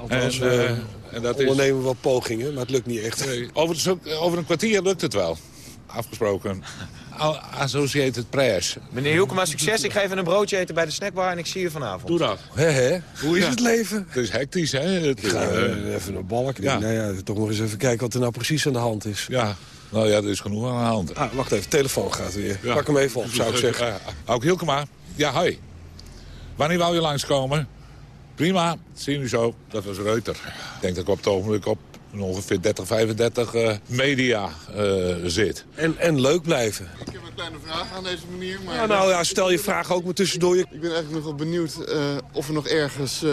Althans, En, En dat is... ondernemen wel pogingen, maar het lukt niet echt. Nee, over, over een kwartier lukt het wel. Afgesproken. [LAUGHS] Associated Press. Meneer Hielkema, succes. Ik ga even een broodje eten bij de snackbar en ik zie u vanavond. Doe dat. Hoe is Ja. het leven? Het is hectisch, hè? Het, Ik ga even naar balk. ja. Nou ja, toch nog eens even kijken wat er nou precies aan de hand is. ja, nou ja, er is genoeg aan de hand. Ah, wacht even, telefoon gaat weer. Ja. Pak hem even op, zou ik zeggen. Uh, ook Hielkema. Ja, hoi. Wanneer wou je langskomen? Prima, zien u zo. Dat was Reuter. Ik denk dat ik op het ogenblik op ongeveer 30, 35 eh, media eh, zit. En, en leuk blijven. Ik heb een kleine vraag aan deze meneer. Maar Ja, nou ja, stel je vraag ook maar tussendoor. Je... Ik ben eigenlijk nog wel benieuwd eh, of er nog ergens eh,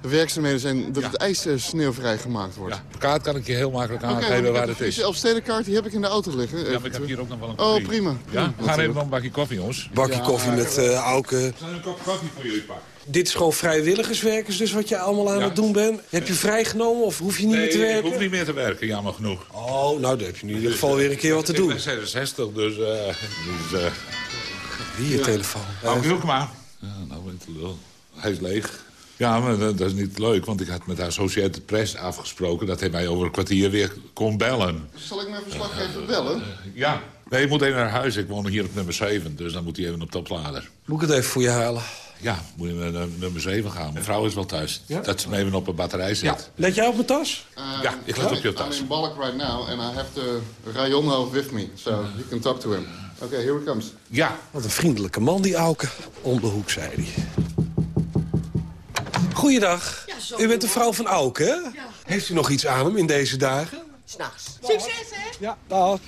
werkzaamheden zijn... dat het ijs eh, sneeuwvrij gemaakt wordt. De kaart kan ik je heel makkelijk aangeven ik waar het de is. Friese Elfstedenkaart die heb ik in de auto liggen. Ja, maar ik heb hier ook nog wel een Oh, koffie. prima. Ja, we gaan even nog een bakje koffie, jongens. Bakje Ja. koffie met eh Auke. Zal ik een kop koffie voor jullie pakken? Dit is gewoon vrijwilligerswerkers dus wat je allemaal aan Ja. het doen bent. Heb je vrijgenomen of hoef je niet Nee, meer te werken? ik hoef niet meer te werken, jammer genoeg. Oh, nou dan heb je nu in ieder geval weer een keer wat te Ik doen. ben 66, dus... eh Hier je telefoon. Hou ik ook maar. Ja, nou ben ik te lul. Hij is leeg. Ja, maar dat, dat is niet leuk, want ik had met de Associated Press afgesproken... dat hij mij over een kwartier weer kon bellen. Zal ik mijn verslaggever bellen? Ja. Nee, ik moet even naar huis. Ik woon hier op nummer 7, dus dan moet hij even op de oplader. Moet ik het even voor je halen? Ja, moet je naar nummer 7 gaan. Mijn vrouw is wel thuis. Dat ze me even op een batterij zet. Let jij op mijn tas? Ja, ik let op je I'm tas. in Balk right now and I have the Rayonhoofd with me. So you can talk to him. Okay, here he comes. Ja. Wat een vriendelijke man, die Auke. Om de hoek, zei hij. Goeiedag. u bent de vrouw van Auke, hè? Heeft u nog iets aan hem in deze dagen? S'nachts. Succes, hè? Ja, dag.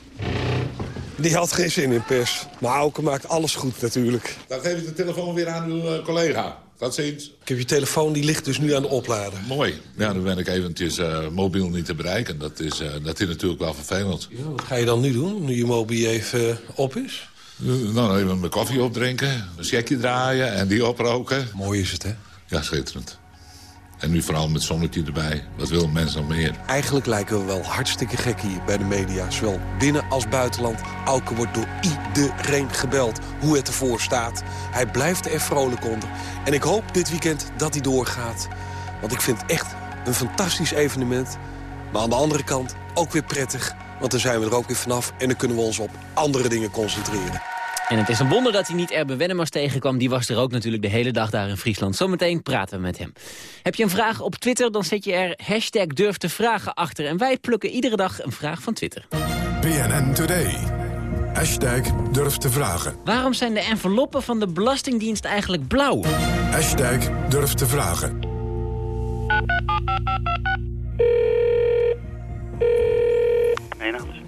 Die had geen zin in pers. Maar Auke maakt alles goed natuurlijk. Dan geef ik de telefoon weer aan uw eh, collega. Tot ziens. Ik heb je telefoon, die ligt dus nu aan de oplader. Mooi. Ja, dan ben ik eventjes eh, mobiel niet te bereiken. Dat is, eh, dat is natuurlijk wel vervelend. Wat ga je dan nu doen, nu je mobiel even op is? Uh, nou, even mijn koffie opdrinken, een checkje draaien en die oproken. Mooi is het, hè? Ja, schitterend. En nu vooral met zonnetje erbij. Wat wil een mens nog meer? Eigenlijk lijken we wel hartstikke gek hier bij de media. Zowel binnen als buitenland. Auke wordt door iedereen gebeld hoe het ervoor staat. Hij blijft er vrolijk onder. En ik hoop dit weekend dat hij doorgaat. Want ik vind het echt een fantastisch evenement. Maar aan de andere kant ook weer prettig. Want dan zijn we er ook weer vanaf. En dan kunnen we ons op andere dingen concentreren. En het is een wonder dat hij niet Erbe Wennemars tegenkwam. Die was er ook natuurlijk de hele dag daar in Friesland. Zometeen praten we met hem. Heb je een vraag op Twitter, dan zet je er hashtag durf te vragen achter. En wij plukken iedere dag een vraag van Twitter. BNN Today. Hashtag durf te vragen. Waarom zijn de enveloppen van de Belastingdienst eigenlijk blauw? Hashtag durf te vragen.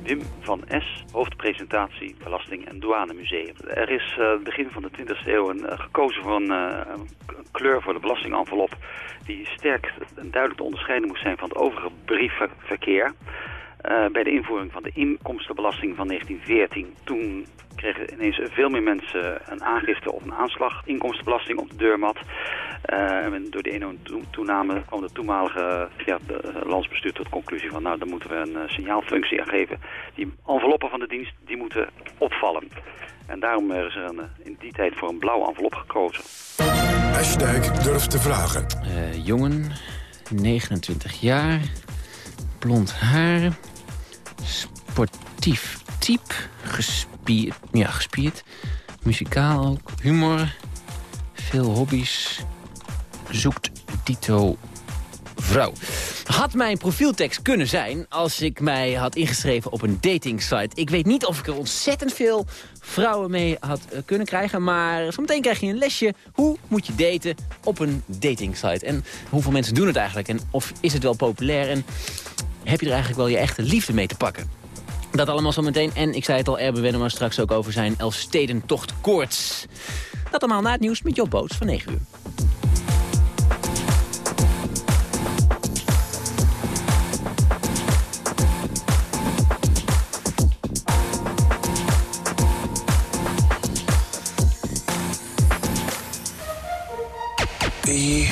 Wim van S, hoofdpresentatie Belasting- en Douanemuseum. Er is eh, begin van de 20e eeuw een, eh, gekozen voor een, eh, een kleur voor de belastingenvelop... die sterk en duidelijk te onderscheiden moest zijn van het overige briefverkeer. Eh, bij de invoering van de inkomstenbelasting van 1914. Toen kregen ineens veel meer mensen een aangifte of een aanslag inkomstenbelasting op de deurmat. Eh, en door de enorme toe- toename kwam de toenmalige ja, de, eh, landsbestuur tot de conclusie van nou dan moeten we een signaalfunctie aan geven. Die enveloppen van de dienst die moeten opvallen. En daarom is er een, in die tijd voor een blauwe envelop gekozen. Hashtag durf te vragen. Eh, jongen, 29 jaar, blond haar, sportief type, gespierd, ja, gespierd, muzikaal ook, humor, veel hobby's, zoekt dito vrouw. Had mijn profieltekst kunnen zijn als ik mij had ingeschreven op een datingsite. Ik weet niet of ik er ontzettend veel vrouwen mee had eh, kunnen krijgen... maar zometeen krijg je een lesje. Hoe moet je daten op een datingsite? En hoeveel mensen doen het eigenlijk? En of is het wel populair? En heb je er eigenlijk wel je echte liefde mee te pakken? Dat allemaal zometeen. En ik zei het al, Erbe Wennemar straks ook over zijn Elfstedentocht koorts. Dat allemaal na het nieuws met Job Boots van 9 uur.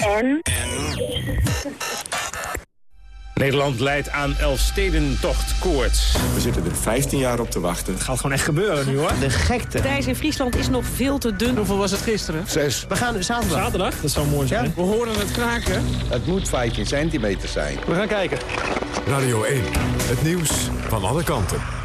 En? Nederland leidt aan Elfstedentocht koorts. We zitten er 15 jaar op te wachten. Het gaat gewoon echt gebeuren nu hoor. De gekte. Het ijs in Friesland is nog veel te dun. Hoeveel was het gisteren? Zes. We gaan zaterdag. Zaterdag? Dat zou mooi zijn. We horen het kraken. Het moet 15 centimeter zijn. We gaan kijken. Radio 1, het nieuws van alle kanten.